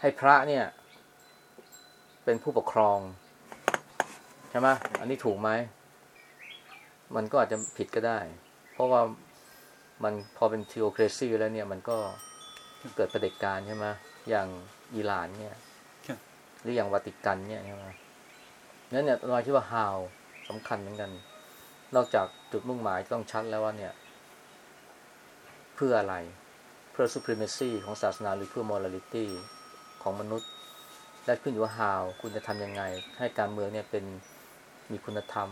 ให้พระเนี่ย เป็นผู้ปกครอง ใช่ไหมอันนี้ถูกไหม มันก็อาจจะผิดก็ได้ เพราะว่ามันพอเป็นทีโอเครซีแล้วเนี่ย มันก็เกิดประเผด็จการใช่ไหมอย่างอิหร่านเนี่ยครับหรืออย่างวาติกันเนี่ยใช่ไหมนั้นเนี่ยเราคิดว่า how สำคัญเหมือนกัน นอกจากจุดมุ่งหมายต้องชัดแล้วว่าเนี่ย เพื่ออะไร เพื่อ supremacy ของศาสนาหรือเพื่อ morality ของมนุษย์ และขึ้นอยู่ว่า how คุณจะทำยังไง ให้การเมืองเนี่ยเป็น มีคุณธรรม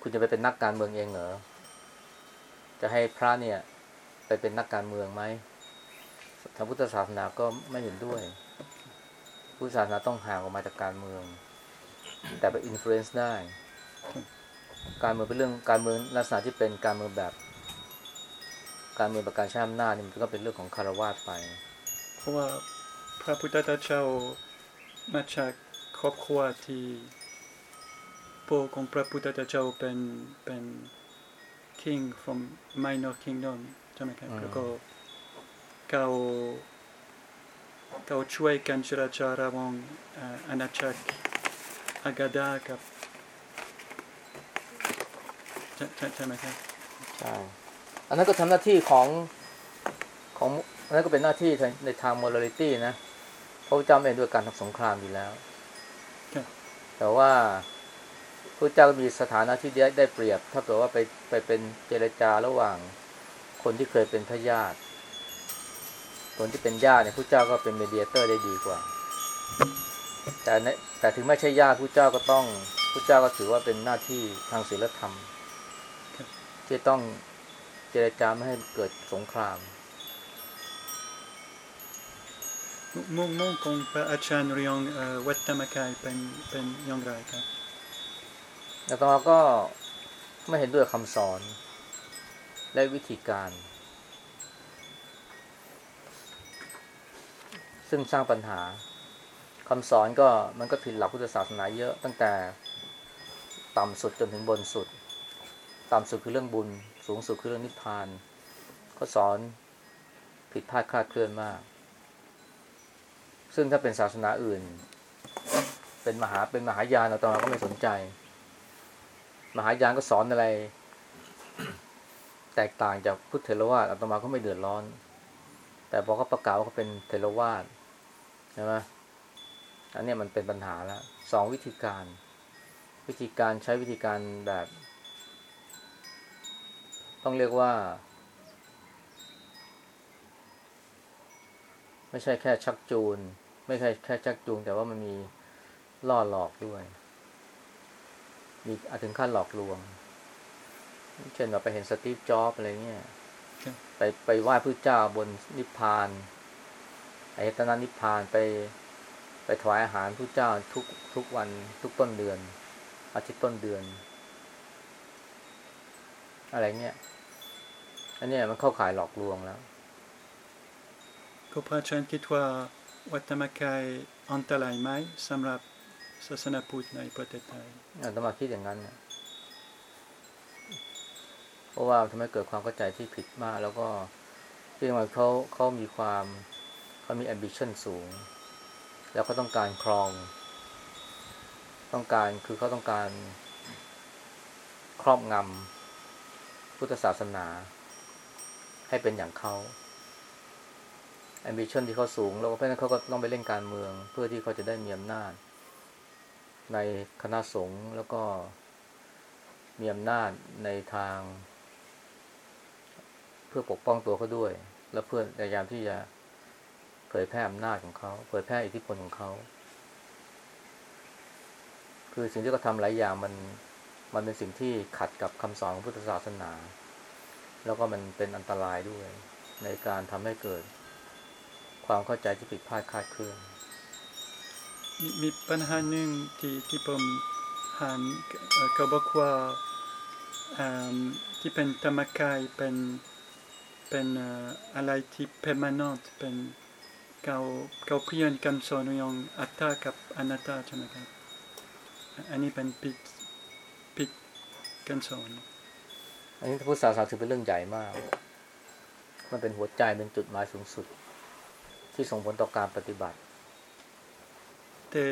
คุณจะไปเป็นนักการเมืองเองเหรอจะให้พระเนี่ย ไปเป็นนักการเมืองไหมทางพุทธศาสนาก็ไม่เห็นด้วย พุทธศาสนาต้องห่างออกมาจากการเมือง แต่ไปอิม f l u e n c e ได้ การเมืองเป็นเรื่องการเมืองลักษณะที่เป็นการเมืองแบบ การเมืองประการใช้อำนาจนี่มันก็เป็นเรื่องของคารวาสไป เพราะว่าพระพุทธเจ้ามาจากครอบครัวที่ พ่อของพระพุทธเจ้าเป็นเป็น king from minor kingdom ใช่ไหมครับอืมแล้วก็เขาเขาช่วยกันเจรจาระหว่างเอ่ออาณาจักรอากาดากับใช่ใช่ใช่ไหมครับใช่อันนั้นก็ทำหน้าที่ของของอันนั้นก็เป็นหน้าที่ในในทาง morality นะพระพุทธเจ้าไม่เห็นด้วยการทำสงครามอยู่แล้วครับแต่ว่า พระเจ้าก็มีสถานะที่ได้เปรียบ ถ้าเกิดว่าไปไปเป็นเจรจาระหว่างคนที่เคยเป็นพระญาติคนที่เป็นญาติเนี่ยพระเจ้าก็เป็นเมเดียเตอร์ได้ดีกว่า แต่แต่ถึงไม่ใช่ญาติพระเจ้าก็ต้องพระเจ้าก็ถือว่าเป็นหน้าที่ทางศีลธรรม ที่ต้องเจรจาไม่ให้เกิดสงคราม มุ่งมุ่งของพระอาจารย์เรียงวัดธรรมกายเป็นเป็นอย่างไรครับ แล้วตมาก็ไม่เห็นด้วยคำสอน และวิธีการ ซึ่งสร้างปัญหาคำสอนก็มันก็ผิดหลักพุทธศาสนาเยอะ ตั้งแต่ต่ำสุดจนถึงบนสุด ต่ำสุดคือเรื่องบุญ สูงสุดคือเรื่องนิพพาน ก็สอนผิดพลาดคลาดเคลื่อนมาก ซึ่งถ้าเป็นศาสนาอื่น เป็นมหาเป็นมหายานเราตมาก็ไม่สนใจ มหายานก็สอนอะไร แตกต่างจากพุทธเทรวาสอาตมาก็ไม่เดือดร้อน แต่พอเขาประกาศว่าเขาเป็นเทรวาสใช่ไหมอันนี้มันเป็นปัญหาแล้วสองวิธีการ วิธีการใช้วิธีการแบบ ต้องเรียกว่า ไม่ใช่แค่ชักจูน ไม่ใช่แค่ชักจูงแต่ว่ามันมีล่อหลอกด้วย มีอาจถึงขั้นหลอกลวง เช่นเราไปเห็นสตีฟจ็อบอะไรเงี้ยครับไปไปไหว้พระเจ้าบนนิพพานอายตนะนิพพานไปไปถวายอาหารพระเจ้าทุกทุกวันทุกต้นเดือน อาทิตย์ต้นเดือน อะไรเงี้ยอันเนี้ยมันเข้าข่ายหลอกลวงแล้วก็พระอาจารย์คิดว่าวัดธรรมกายอันตรายไหมสำหรับ ศาสนาพุทธในประเทศไทยอาตมาคิดอย่างนั้นเนี่ยเพราะว่าทำให้เกิดความเข้าใจที่ผิดมาก แล้วก็ที่ว่าเขาเขามีความเขามี ambition สูง แล้วเขาต้องการครอง ต้องการคือเขาต้องการครอบงำพุทธศาสนา ให้เป็นอย่างเขา ambition ที่เขาสูง แล้วก็เพราะนั้นเขาก็ต้องไปเล่นการเมือง เพื่อที่เขาจะได้มีอำนาจ ในคณะสงฆ์แล้วก็มีอำนาจในทาง เพื่อปกป้องตัวเขาด้วย และเพื่อพยายามที่จะเผยแพร่อำนาจของเขาเผยแพร่อิทธิพลของเขา คือสิ่งที่เขาทำหลายอย่างมันมันเป็นสิ่งที่ขัดกับคำสอนของพุทธศาสนา แล้วก็มันเป็นอันตรายด้วย ในการทำให้เกิด ความเข้าใจที่ผิดพลาดคาดเคลื่อน มีมีปัญหาหนึ่งที่ที่ผมห็นเอ่อเขาบอกว่าอืมที่เป็นธรรมกายเป็นเป็นอะไรที่ permanent เป็นเขาเขาเปลี่ยนคำสอนอย่างอัตตากับอนัตตาใช่ไหมครับอันนี้เป็นผิดผิดคำสอนอันนี้พุทธศาสนาถือเป็นเรื่องใหญ่มาก มันเป็นหัวใจเป็นจุดหมายสูงสุด ที่ส่งผลต่อการปฏิบัติ แต่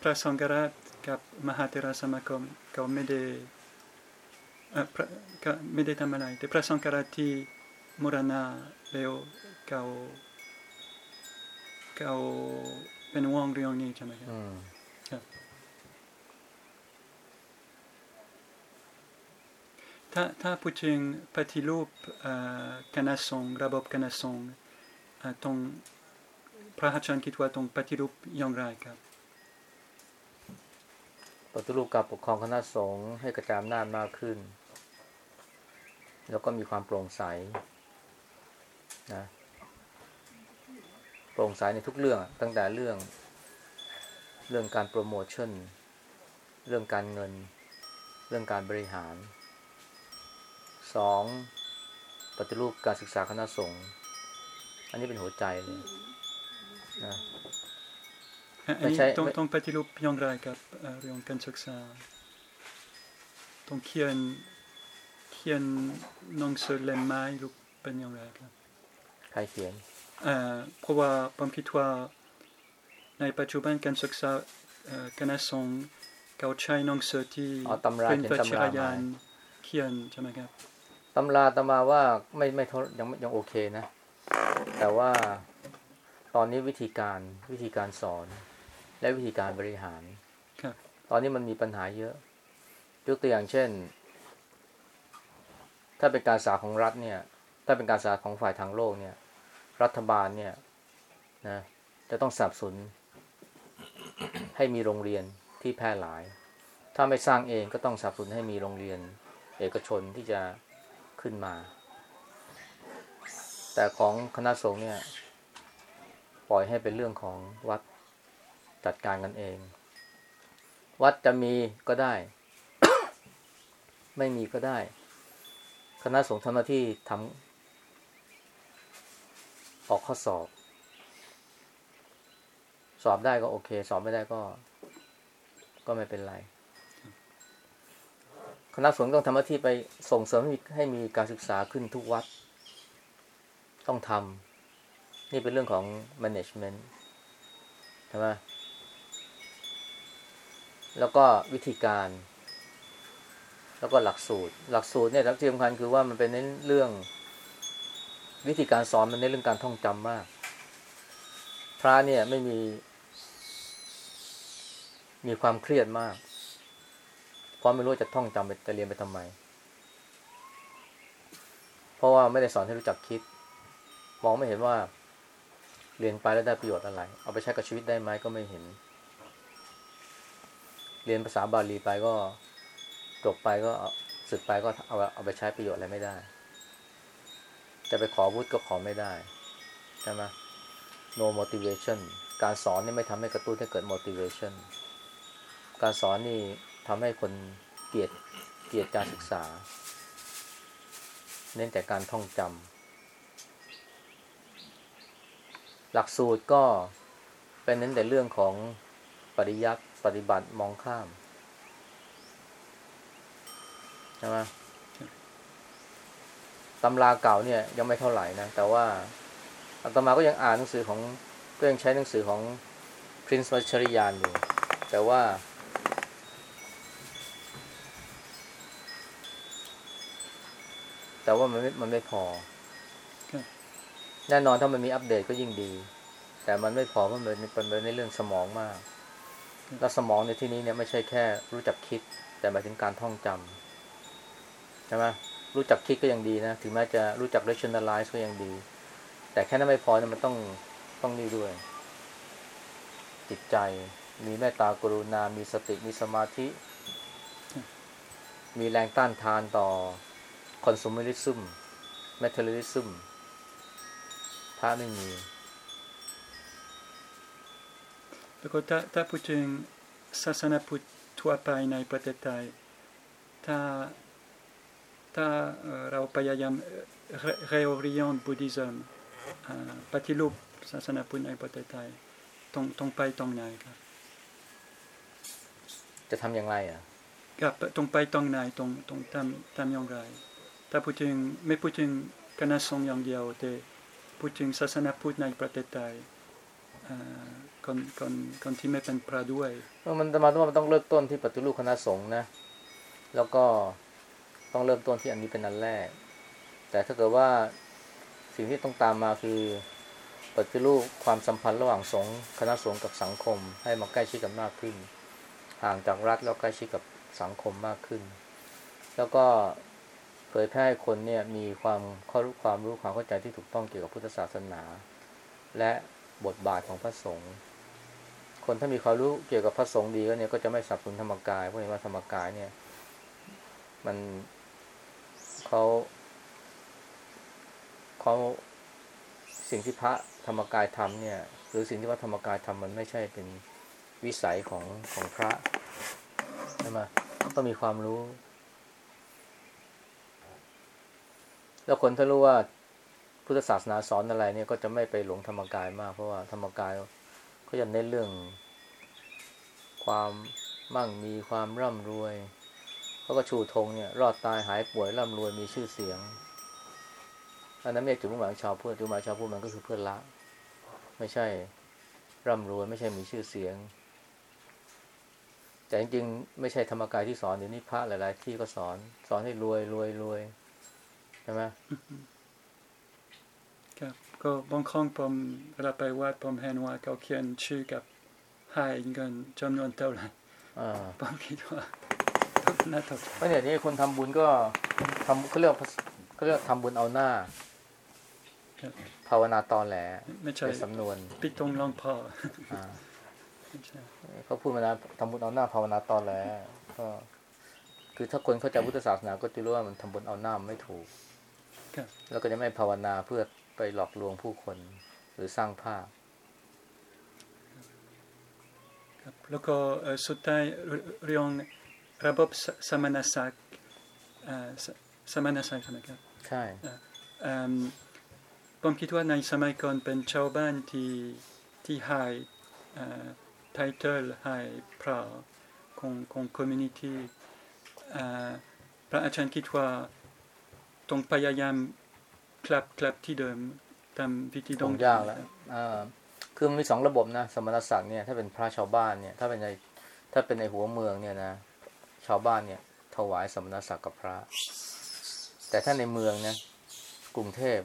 พระสังฆราชกับมหาเทราสมาคมเขาไม่ได้เอ่อพระก็ไม่ได้ทำอะไรแต่พระสังฆราชที่มรณะแล้วเขาเขาเป็นห่วงเรื่องนี้ใช่ไหมครับอืมถ้าถ้าพูดถึงปฏิรูปเอ่อคณะสงฆ์ระบบคณะสงฆ์เอ่อต้องพระอาจารย์คิดว่าต้องปฏิรูปอย่างไรครับ ปฏิรูปการปกครองคณะสงฆ์ให้กระจายอำนาจมากขึ้น แล้วก็มีความโปร่งใสนะโปร่งใสในทุกเรื่องตั้งแต่เรื่อง เรื่องการโปรโมชั่น เรื่องการเงิน เรื่องการบริหารสองปฏิรูปการศึกษาคณะสงฆ์อันนี้เป็นหัวใจเลยนะ ไม่นี้ใช่ต้องไม่ต้องปฏิรูปอย่างไรครับเอ่อเรื่องการศึกษาต้องเขียนเขียนหนังสือเล่มใหม่หรือเป็นอย่างไรครับใครเขียนเอ่อเพราะว่าผมคิดว่าในปัจจุบันการศึกษาเอ่อคณะสงฆ์เขาใช้หนังสือที่อ๋อตำราเป็นเขียนปัจตำจัรายยานมาเขียนใช่ไหมครับตำราตำมาว่าไม่ไม่เท่ายังยังโอเคนะ แต่ว่าตอนนี้วิธีการวิธีการสอน และวิธีการบริหารครับตอนนี้มันมีปัญหาเยอะ ยกตัวอย่างเช่น ถ้าเป็นการศึกษาของรัฐเนี่ย ถ้าเป็นการศึกษาของฝ่ายทางโลกเนี่ย รัฐบาลเนี่ยนะจะต้องสนับสนุนให้มีโรงเรียนที่แพร่หลาย ถ้าไม่สร้างเองก็ต้องสนับสนุนให้มีโรงเรียนเอกชนที่จะขึ้นมา แต่ของคณะสงฆ์เนี่ย ปล่อยให้เป็นเรื่องของวัด จัดการกันเอง วัดจะมีก็ได้ ไม่มีก็ได้ คณะสงฆ์ทำหน้าที่ทำออกข้อสอบ สอบได้ก็โอเค สอบไม่ได้ก็ ก็ไม่เป็นไร คณะสงฆ์ต้องทำหน้าที่ไปส่งเสริมให้มีให้มีการศึกษาขึ้นทุกวัด ต้องทำนี่เป็นเรื่องของ management ใช่ไหม แล้วก็วิธีการ แล้วก็หลักสูตร หลักสูตรเนี่ยที่สำคัญคือว่ามันเป็นในเรื่อง วิธีการสอนมันในเรื่องการท่องจำมาก พระเนี่ยไม่มี มีความเครียดมาก เพราะไม่รู้จะท่องจำไปจะเรียนไปทำไม เพราะว่าไม่ได้สอนให้รู้จักคิด มองไม่เห็นว่าเรียนไปแล้วได้ประโยชน์อะไร เอาไปใช้กับชีวิตได้ไหมก็ไม่เห็น เรียนภาษาบาลีไปก็จบไปก็ศึกไปก็เอาเอาไปใช้ประโยชน์อะไรไม่ได้ จะไปขอวุฒิก็ขอไม่ได้ใช่ไหม no motivation การสอนนี่ไม่ทำให้กระตุ้นให้เกิด motivation การสอนนี่ทำให้คนเกลียดเกลียดการศึกษา เน้นแต่การท่องจำหลักสูตรก็เป็นเน้นแต่เรื่องของปริยัติ ปฏิบัติมองข้ามใช่ไหมตำราเก่าเนี่ยยังไม่เท่าไหร่นะ แต่ว่าอาตมาก็ยังอ่านหนังสือของก็ยังใช้หนังสือของ Prince วัชริยานอยู่ แต่ว่า แต่ว่ามันไม่มันไม่พอ แน่นอนถ้ามันมีอัปเดตก็ยิ่งดี แต่มันไม่พอเพราะมันเป็นในเรื่องสมองมาก แล้วสมองในที่นี้เนี่ยไม่ใช่แค่รู้จักคิด แต่หมายถึงการท่องจำใช่ไหมรู้จักคิดก็ยังดีนะ ถึงแม้จะรู้จัก rationalize ก็ยังดี แต่แค่นั้นไม่พอเนี่ยมันต้องต้องนี่ด้วย จิตใจ มีเมตตากรุณา มีสติ มีสมาธิ มีแรงต้านทานต่อ consumerism materialism พระไม่มี แล้วก็ถ้าถ้าพูดถึงศาสนาพุทธทั่วไปในประเทศไทย ถ้าถ้าเอ่อเราพยายามเอ่อ reorient Buddhism อ่าปฏิรูปศาสนาพุทธในประเทศไทยต้องต้องไปตรงไหนครับ จะทำอย่างไรอะกับต้องไปตรงไหนต้องต้องทำทำอย่างไร ถ้าพูดถึงไม่พูดถึงคณะสงฆ์อย่างเดียวแต่พูดถึงศาสนาพุทธในประเทศไทยอ่า คนคนคนที่ไม่เป็นพระด้วยมันจะมาต้องมันต้องเริ่มต้นที่ปฏิรูปคณะสงฆ์นะ แล้วก็ต้องเริ่มต้นที่อันนี้เป็นอันแรก แต่ถ้าเกิดว่าสิ่งที่ต้องตามมาคือปฏิรูปความสัมพันธ์ระหว่างสงฆ์คณะสงฆ์กับสังคม ให้มาใกล้ชิดกันมากขึ้น ห่างจากรัฐแล้วใกล้ชิดกับสังคมมากขึ้น แล้วก็เผยแพร่ให้คนเนี่ยมีความเข้ารู้ความรู้ความเข้าใจที่ถูกต้องเกี่ยวกับพุทธศาสนา และบทบาทของพระสงฆ์ คนถ้ามีความรู้เกี่ยวกับพระสงฆ์ดีก็เนี่ยก็จะไม่สับสนธรรมกายเพราะเห็นว่าธรรมกายเนี่ย มันเขาเขาสิ่งที่พระธรรมกายทำเนี่ย หรือสิ่งที่วัดธรรมกายทำมันไม่ใช่เป็นวิสัยของของพระใช่ไหมต้องมีความรู้ แล้วคนถ้ารู้ว่าพุทธศาสนาสอนอะไรเนี่ยก็จะไม่ไปหลงธรรมกายมากเพราะว่าธรรมกาย เขาจะเน้นเรื่อง ความมั่งมีความร่ำรวยเขาก็ชูธงเนี่ย รอดตายหายป่วยร่ำรวยมีชื่อเสียงอันนั้นไม่ใช่จุดมุ่งหมายของชาวพุทธจุดมุ่งหมายชาวพุทธมันก็คือเพื่อละ ไม่ใช่ร่ำรวยไม่ใช่มีชื่อเสียง แต่จริงๆไม่ใช่ธรรมกายที่สอนเดี๋ยวนี้พระหลาย ๆ ที่ก็สอน สอนให้รวยรวยรวยใช่ไหม ก็บางครั้งผมเวลาไปวัดผมเห็นว่าเขาเขียนชื่อกับให้เงินจำนวนเท่าไหร่อ่าผมคิดว่าน่าตกใจเพราะเนี่ยนี่คนทำบุญก็ทำเขาเรียกว่าเขาเรียกทำบุญเอาหน้าครับภาวนาตอนแหลไม่ใช่เป็นสำนวนปิดตรงหลวงพ่ออ่าไม่ใช่เขาพูดมานะทำบุญเอาหน้าภาวนาตอนแหลก็คือถ้าคนเข้าใจพุทธศาสนาก็จะรู้ว่ามันทำบุญเอาหน้ามันไม่ถูกครับแล้วก็จะไม่ภาวนาเพื่อ ไปหลอกลวงผู้คนหรือสร้างภาพแล้วก็เอ่อสุดท้ายเรื่องระบบสสมณศักดิ์เอ่อสสมณศักดิ์ใช่ไหมครับใช่เอิ่มผมคิดว่าในสมัยก่อนเป็นชาวบ้านที่ที่ให้ title ให้พระของของ community พระอาจารย์คิดว่าต้องพยายาม กลับกลับที่เดิมตามวิธีคิด คงยากแล้วอ่าคือมันมีสองระบบนะ สมณศักดิ์เนี่ยถ้าเป็นพระชาวบ้านเนี่ย ถ้าเป็นในถ้าเป็นในหัวเมืองเนี่ยนะ ชาวบ้านเนี่ย ถวายสมณศักดิ์กับพระ แต่ถ้าในเมืองเนี่ยกรุงเทพ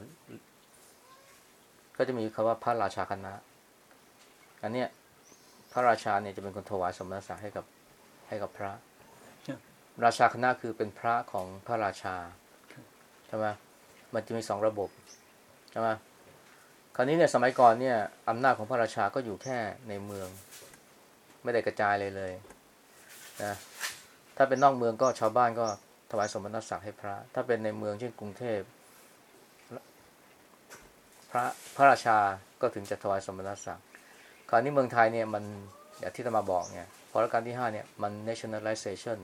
ก็จะมีคำว่าพระราชาคณะ อันเนี้ยพระราชาเนี่ยจะเป็นคนถวายสมณศักดิ์ให้กับให้กับพระ ราชาคณะคือเป็นพระของพระราชาใช่ไหม มันจะมีสองระบบใช่ไหมคราวนี้เนี่ยสมัยก่อนเนี่ยอำนาจของพระราชาก็อยู่แค่ในเมือง ไม่ได้กระจายเลยเลยนะถ้าเป็นนอกเมืองก็ชาวบ้านก็ถวายสมณศักดิ์ให้พระ ถ้าเป็นในเมืองเช่นกรุงเทพพระพระราชาก็ถึงจะถวายสมณศักดิ์คราวนี้เมืองไทยเนี่ยมันอย่างที่ตมาบอกเนี่ยพอรัชกาลที่ห้าเนี่ยมัน nationalization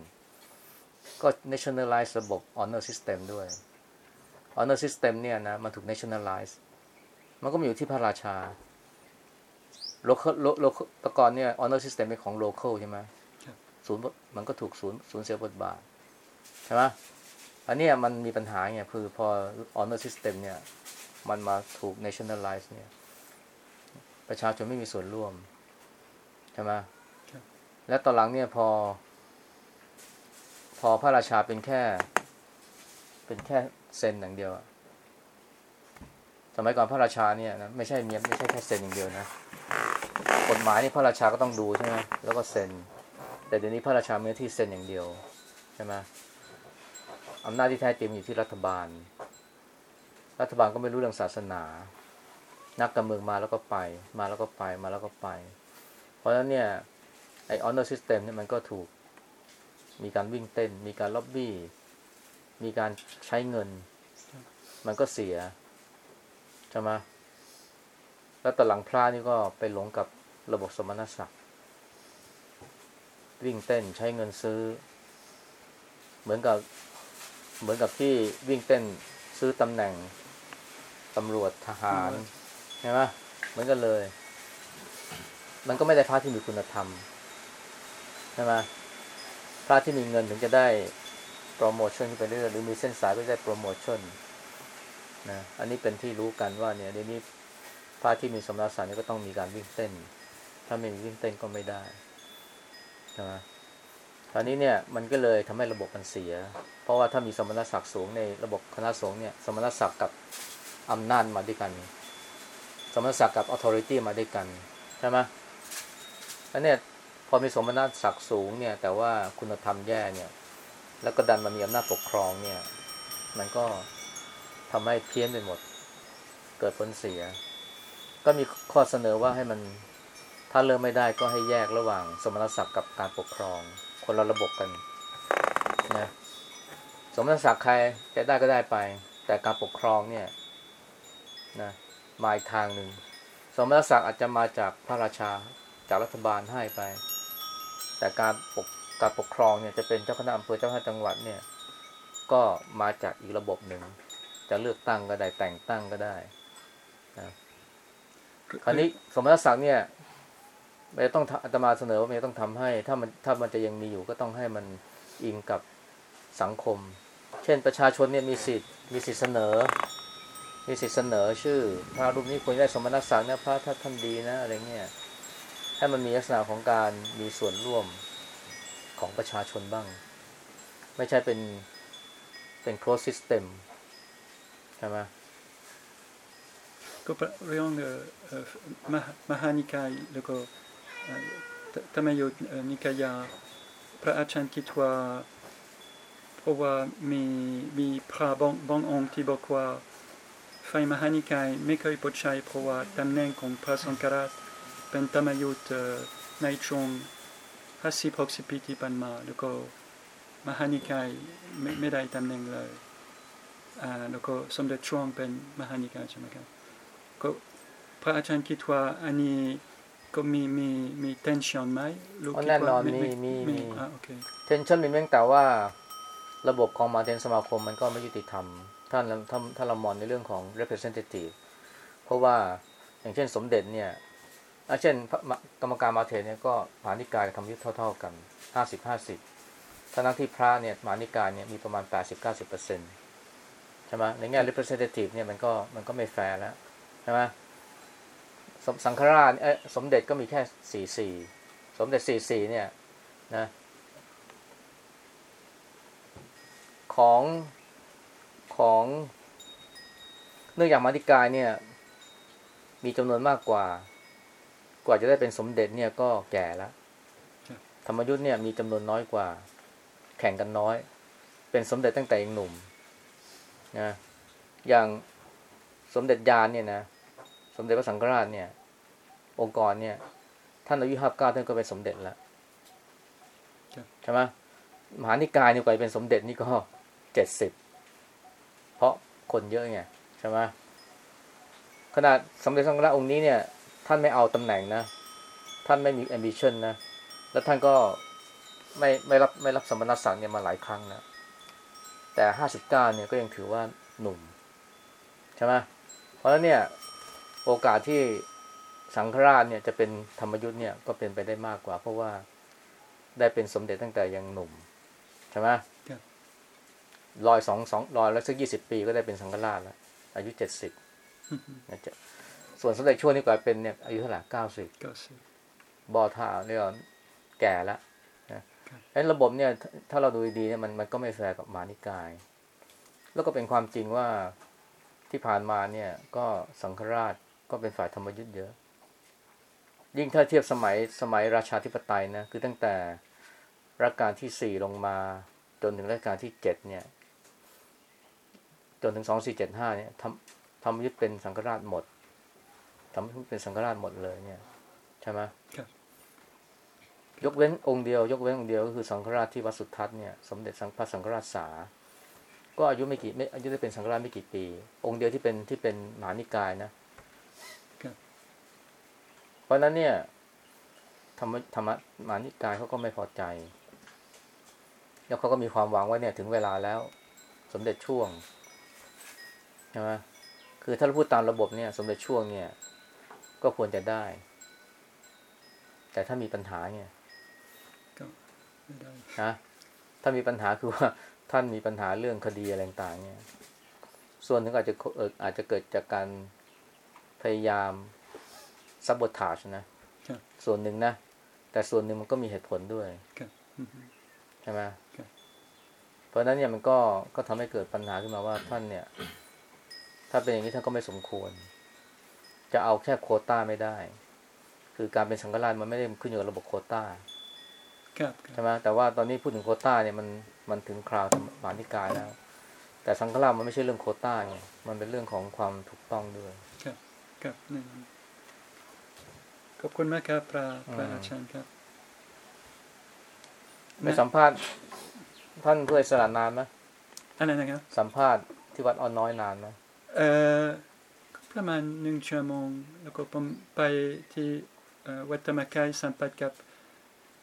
ก็ nationalize ระบบ honor system ด้วย honor system เนี่ยนะมันถูก nationalize มันก็มาอยู่ที่พระราชา local local แตะกอนเนี่ย honor system เป็นของ local ใช่ไหมครับศูนย์มันก็ถูกศูนย์ศูนย์เสียบทบาทใช่ไหมอันเนี้ยมันมีปัญหาไงคือพอ honor system เนี่ย มันมาถูก nationalize เนี่ย ประชาชนไม่มีส่วนร่วมใช่ไหมครับและตอนหลังเนี่ยพอ พอพระราชาเป็นแค่ เป็นแค่ เซนอย่างเดียว สมัยก่อนพระราชาเนี่ยนะไม่ใช่เมียไม่ใช่แค่เซนอย่างเดียวนะกฎหมายนี่พระราชาก็ต้องดูใช่ไหมแล้วก็เซ็นแต่เดี๋ยวนี้พระราชามีหน้ที่เซ็นอย่างเดียวใช่ไหมอำนาจที่แท้จริงอยู่ที่รัฐบาล รัฐบาลก็ไม่รู้เรื่องศาสนา นักการเมืองมาแล้วก็ไป มาแล้วก็ไปมาแล้วก็ไป เพราะฉะนั้นเนี่ยไอ้ honor system เนี่ยมันก็ถูกมีการวิ่งเต้น มีการล็อบบี้ มีการใช้เงิน มันก็เสียใช่ไหมแล้วตอนหลังพระนี่ก็ไปหลงกับระบบสมณศักดิ์วิ่งเต้นใช้เงินซื้อ เหมือนกับเหมือนกับที่วิ่งเต้นซื้อตำแหน่งตำรวจทหารใช่ไหมเหมือนกันเลย มันก็ไม่ได้พระที่มีคุณธรรมใช่ไหมพระที่มีเงินถึงจะได้ โปรโมชั่นไปเรื่อยๆหรือมีเส้นสายก็จะได้โปรโมชั่นนะอันนี้เป็นที่รู้กันว่าเนี่ยเดี๋ยวนี้พระที่มีสมณศักดิ์เนี่ยก็ต้องมีการวิ่งเต้น ถ้าไม่มีวิ่งเต้นก็ไม่ได้ใช่ไหมตอนนี้เนี่ยมันก็เลยทำให้ระบบมันเสีย เพราะว่าถ้ามีสมณศักดิ์สูงในระบบคณะสงฆ์เนี่ยสมณศักดิ์กับอำนาจมาด้วยกัน สมณศักดิ์กับ authority มาด้วยกันใช่ไหมอันเนี้ยพอมีสมณศักดิ์สูงเนี่ยแต่ว่าคุณธรรมแย่เนี่ย แล้วก็ดันมามีอำนาจปกครองเนี่ย มันก็ทำให้เพี้ยนไปหมด เกิดผลเสีย ก็มีข้อเสนอว่าให้มันถ้าเริ่มไม่ได้ก็ให้แยกระหว่างสมณศักดิ์กับการปกครอง คนละระบบกันนะสมณศักดิ์ใครจะได้ก็ได้ไป แต่การปกครองเนี่ยนะมาอีกทางหนึ่งสมณศักดิ์อาจจะมาจากพระราชาจากรัฐบาลให้ไป แต่การปก การปกครองเนี่ยจะเป็นเจ้าคณะอำเภอเจ้าคณะจังหวัดเนี่ยก็มาจากอีกระบบหนึ่ง จะเลือกตั้งก็ได้แต่งตั้งก็ได้นะคราวนี้สมณศักดิ์เนี่ยไม่ต้องอาตมาเสนอว่าไม่ต้องทำให้ ถ้ามันถ้ามันจะยังมีอยู่ก็ต้องให้มันอิงกับสังคม เช่นประชาชนเนี่ยมีสิทธิ์มีสิทธิ์เสนอ มีสิทธิ์เสนอชื่อ พระรูปนี้ควรได้สมณศักดิ์นะพระท่านดีนะอะไรเงี้ยให้มันมีลักษณะของการมีส่วนร่วม ของประชาชนบ้าง ไม่ใช่เป็นเป็น closed system ใช่ไหมก็เรื่องมหานิกายแล้วก็เอ่อธธรรมยุทธนิกายาพระอาจารย์คิดว่าเพราะว่ามีมีพระบางบางองค์ที่บอกว่าไฟมหานิกายไม่เคยปดใช้เพราะว่าตำแหน่งของพระสังฆราชเป็นธรรมยุทธ์ในช่วง ห้าสิบหกสิบปีที่ผ่านมาแล้วก็มหานิกายไม่ไม่ได้ตำแหน่งเลยอ่าแล้วก็สมเด็จช่วงเป็นมหานิกายใช่ไหมครับก็พระอาจารย์คิดว่าอันนี้ก็ก็มีมีมีเทนชันไหมลูกอ๋อคิดแน่นอนว่ามีมีมีอ่าโอเคเทนชันมีเพียงแต่ว่าระบบของมาเทนสมาคมมันก็ไม่ยุติธรรมถ้าเราถ้าถ้าเรามองในเรื่องของ representative เพราะว่าอย่างเช่นสมเด็จเนี่ยอะ เช่นกรรมการมาเทนเนี่ยก็มหานิกายกับธรรมยุทธ์เท่า ๆกันห้าสิบห้าสิบทั้งที่พระเนี่ยมหานิกายเนี่ยมีประมาณแปดสิบเก้าสิบเปอร์เซ็นต์ใช่ไหมในแง่ representative เนี่ยมันก็มันก็ไม่แฟร์แล้วใช่ไหมส,สังฆราชเอ้ยสมเด็จก็มีแค่สี่สี่สมเด็จสี่สี่เนี่ยนะของของเนื่องจากมาธิกายเนี่ยมีจำนวนมากกว่า ว่าจะได้เป็นสมเด็จเนี่ยก็แก่แล้วครับธรรมยุทธ์เนี่ยมีจำนวนน้อยกว่า แข่งกันน้อย เป็นสมเด็จตั้งแต่ยังหนุ่มนะอย่างสมเด็จยานเนี่ยนะสมเด็จพระสังฆราชเนี่ย องค์กรเนี่ย ท่านอายุห้าเก้าท่านก็เป็นสมเด็จแล้วครับใช่ไหมมหานิกายนี่กว่าจะเป็นสมเด็จนี่ก็เจ็ดสิบเพราะคนเยอะไงใช่ไหมขนาดสมเด็จสังฆราชองค์นี้เนี่ย ท่านไม่เอาตำแหน่งนะ ท่านไม่มี ambition นะ แล้วท่านก็ไม่ไม่รับไม่รับสมณศักดิ์เนี่ยมาหลายครั้งแล้วแต่ห้าสิบเก้าเนี่ยก็ยังถือว่าหนุ่ม ใช่ไหมเพราะฉะนั้นเนี่ยโอกาสที่สังฆราชเนี่ยจะเป็นธรรมยุทธ์เนี่ยก็เป็นไปได้มากกว่า เพราะว่าได้เป็นสมเด็จตั้งแต่ยังหนุ่ม ใช่ไหมครับรอยสองสองรอยแล้วสักยี่สิบปีก็ได้เป็นสังฆราชแล้วอายุเจ็ดสิบนะจ๊ะ ส่วนสมเด็จช่วงนี้กว่าเป็นเนี่ยอายุเท่าไหร่เก้าสิบก็สิบอท่าเรียกว่าแก่แล้วนะครับไอ้ระบบเนี่ย ถ้าถ้าเราดูดีๆเนี่ยมันมันก็ไม่แฟร์กับหมานิกาย แล้วก็เป็นความจริงว่าที่ผ่านมาเนี่ย ก็สังฆราชก็เป็นฝ่ายธรรมยุทธ์เยอะ ยิ่งถ้าเทียบสมัยสมัยราชาธิปไตยนะคือตั้งแต่รัชกาลที่สี่ลงมาจนถึงรัชกาลที่เจ็ดเนี่ย จนถึงสองสี่เจ็ดห้าเนี่ยธรรมธรรมยุทธ์เป็นสังฆราชหมด ธรรมยุทธ์เป็นสังฆราชหมดเลยเนี่ยใช่ไหมครับยกเว้นองค์เดียวยกเว้นองค์เดียวก็คือสังฆราชที่วัดสุทัศน์เนี่ยสมเด็จสังพระสังฆราชสาก็อายุไม่กี่ไม่อายุได้เป็นสังฆราชไม่กี่ปี องค์เดียวที่เป็นที่เป็นมหานิกายนะครับเพราะฉะนั้นเนี่ยธรรมธรรมมหานิกายเขาก็ไม่พอใจ แล้วเขาก็มีความหวังว่าเนี่ยถึงเวลาแล้ว สมเด็จช่วงใช่ไหมคือถ้าเราพูดตามระบบเนี่ย สมเด็จช่วงเนี่ย ก็ควรจะได้ แต่ถ้ามีปัญหาเนี่ยก็ไม่ได้นะถ้ามีปัญหาคือว่าท่านมีปัญหาเรื่องคดีอะไรต่างๆเนี่ย ส่วนหนึ่งอาจจะเอ่ออาจจะเกิดจากการพยายามซับบทาชนะครับส่วนหนึ่งนะ แต่ส่วนหนึ่งมันก็มีเหตุผลด้วยครับอือฮึใช่ไหมครับเพราะฉะนั้นเนี่ยมันก็ก็ทำให้เกิดปัญหาขึ้นมาว่าท่านเนี่ย ถ้าเป็นอย่างนี้ท่านก็ไม่สมควร จะเอาแค่โควต้าไม่ได้ คือการเป็นสังฆราชมันไม่ได้ขึ้นอยู่กับระบบโควต้าครับคใช่รับไหมแต่ว่าตอนนี้พูดถึงโควต้าเนี่ยมันมันถึงคราวธรรมนิกายแล้ว แต่สังฆราชมันไม่ใช่เรื่องโควต้าไงมันเป็นเรื่องของความถูกต้องด้วยครับนี่ขอบคุณมากครับพระพระอืมอาจารย์ครับไปสัมภาษณ์ท่านเพื่ออิสระนานไหมอะไรนะครับ สัมภาษณ์ที่วัดอ้อนน้อยนานไหมเอ่อ ประมาณหนึ่งชั่วโมง แล้วก็ผมไปที่วัดธรรมกายสัมผัสกับ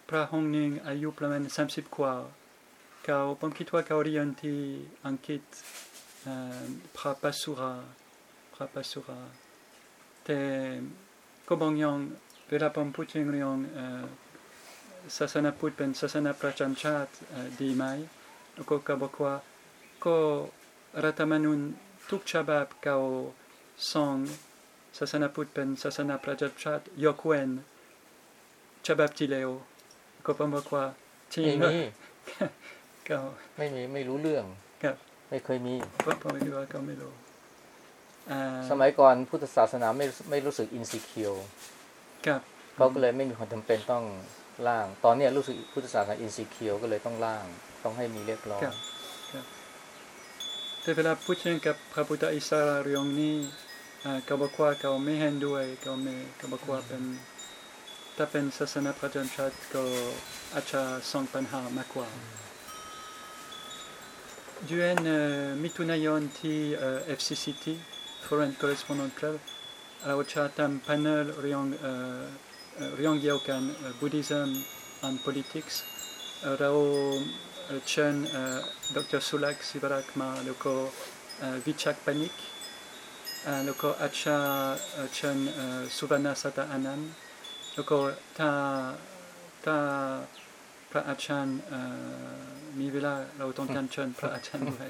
พระห้องหนึ่งอายุประมาณสามสิบกว่าเขาผมคิดว่าเขาเรียนที่อังกฤษเอ่อพระปัสสุราพระปัสสุราแต่ก็บางอย่างเวลาผมพูดถึงเรื่องศาสนาพุทธเป็นศาสนาประจำชาติดีไหมแล้วก็เขาบอกว่าก็รัฐธรรมนูญทุกฉบับเขา ส่งศาสนาพุทธเป็นศาสนาประจำชาติยกเว้นฉบับที่เลวก็ผมบอกว่าที่ไม่มีเขาไม่มีไม่รู้เรื่องครับไม่เคยมีผมผมคิดว่าเขาไม่รู้อ่าสมัยก่อนพุทธศาสนาไม่ไม่รู้สึกอินสิเคียวครับเขาก็เลยไม่มีความจำเป็นต้องล่าง ตอนเนี้ยรู้สึกพุทธศาสนาอินสิเคียวก็เลยต้องล่าง ต้องให้มีเรียกร้องครับครับแต่เวลาพูดถึงกับพระพุทธอิสระเรื่องนี้ อ่าเขาบอกว่าเขาไม่เห็นด้วยเขาไม่เขาบอกว่าเป็นถ้าเป็นศาสนาประจำชาติก็อาจจะส่งปัญหามากกว่าเดือนเอ่อมิถุนายนที่เอ่อ FCCT Foreign Correspondent Club เราจะทำ panel เรื่องเอ่อเอ่อเรื่องเกี่ยวกันบุติซึม and politics เอ่อเราเอ่อเชิญดรสุลักศิบรักมาแล้วก็เอ่อวิชักปนิกเอ่อ แล้วก็อาจารย์เอ่อเชิญเอ่อสุวรรณสัตอานันต์แล้วก็ถ้าถ้าพระอาจารย์เอ่อมีเวลาเราต้องการเชิญพระอาจารย์ด้วย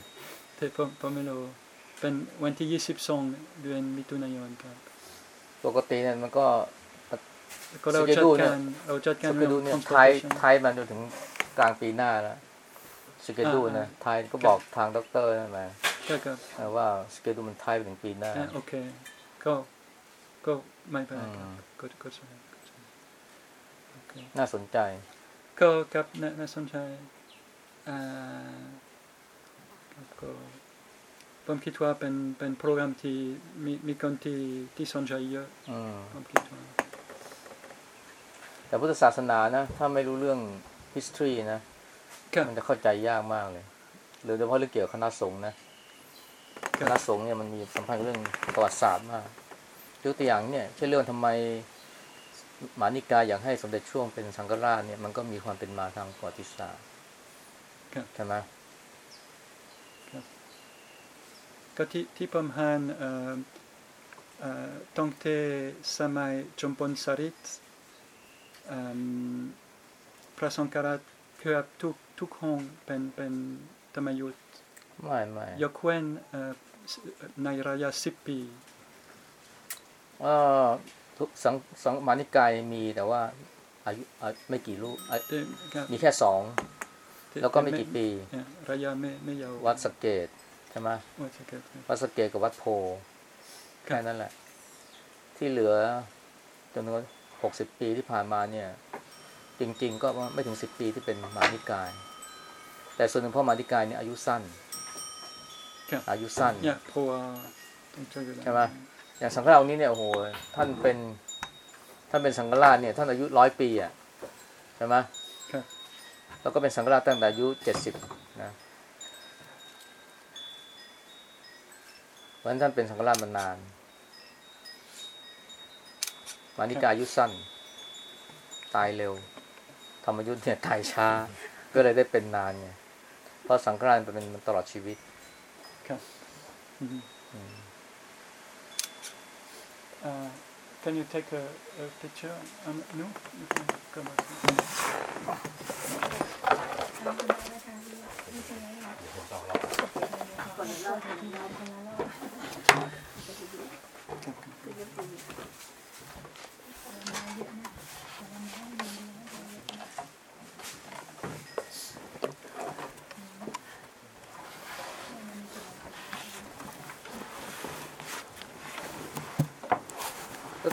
แต่ผมผมไม่รู้เป็นวันที่22เดือนมิถุนายนครับปกติเนี่ยมันก็แล้วก็เราจัด Schedule เนี่ยการเราจัดการสเกเรื่องดูเนี่ยของไทย transportation ไทยมันจนถึงกลางปีหน้าแล้วสเกดูอ่านะไทยก็บอกทางด็อกเตอร์นั่นมา ครับครับว่าสเกดูมันไทยไปถึงปีหน้าอะโอเค ก็ก็ไม่เป็นไรคอืรับมก็ก็ใช่ก็ใช่โอเคน่าสนใจ ก็ครับน่าน่าสนใจอ่าครับก็ผมคิดว่าเป็นเป็นโปรแกรมที่มีมีคนที่ที่สนใจเยอะอืมผมคิดว่าแต่พุทธศาสนานะ ถ้าไม่รู้เรื่อง history นะครับมันจะเข้าใจยากมากเลยหรือโดยเฉพาะเรื่องเกี่ยวกับคณะสงฆ์นะ คครับณะสงฆ์เนี่ยมันมีสัมพันธ์กับเรื่องประวัติศาสตร์มากยกตัวอย่างเนี่ยเช่นเรื่องทำไมหมานิกายอยากให้สมเด็จช่วงเป็นสังฆราชเนี่ยมันก็มีความเป็นมาทางประวัติศาสตร์ครับใช่ไหมก็ที่ที่ผมเห็นเอ่อเอ่อตั้งแต่สมัยจอมพลสฤษดิ์เอิ่มพระสังฆราชเกือบทุกทุกห้องเป็นเป็นธรรมยุทธ ไม่ไม่ยกเว้นเอ่อในระยะสิบปีเอ่อทุกสังสังหมานิกายมีแต่ว่าอายุอายุไม่กี่รูปอะแต่ครับมีแค่สองแต่แล้วก็ไม่กี่ปีเนี่ยระยะไม่ไม่ยาววัดสะเกตใช่ไหมวัดสะเก็ดครับวัดสะเกตกับวัดโพแค่นั้นแหละ ที่เหลือจำนวนหกสิบปีที่ผ่านมาเนี่ย จริง ๆ ก็ไม่ถึงสิบปีที่เป็นมหานิกาย แต่ส่วนหนึ่งเพราะมหานิกายเนี่ยอายุสั้นครับ อายุสั้นเนี่ยเพราะว่าต้องใช้เวลาใช่ไหมอย่างสังฆราชองค์นี้เนี่ยโอ้โหท่านเป็นท่านเป็นสังฆราชเนี่ย ท่านอายุร้อยปีอะใช่ไหมครับแล้วก็เป็นสังฆราชตั้งแต่อายุเจ็ดสิบนะเพราะฉะนั้นท่านเป็นสังฆราชมานาน มานิกายอายุสั้น ตายเร็วธรรมยุทธ์เนี่ยตายช้า ก็เลยได้เป็นนานไงเพราะสังฆราชเป็นมันตลอดชีวิต Can. Mm-hmm. Uh, can you take a, a picture? Um, no, you can come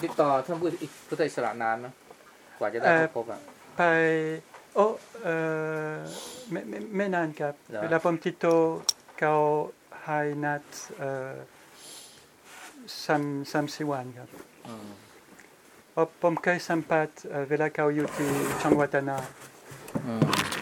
ติดต่อท่านพุทธพุทธอิสระนานไหมกว่าจะได้เอ่อพบอะไปโอ้เอ่อไม่ไม่ไม่นานครับเหรอเวลาผมติดต่อเขาให้นัดเอ่อสามสามสี่วันครับอืมเพราะผมเคยสัมผัสเอ่อเวลาเขาอยู่ที่จังหวัดนาอืมแล้วก็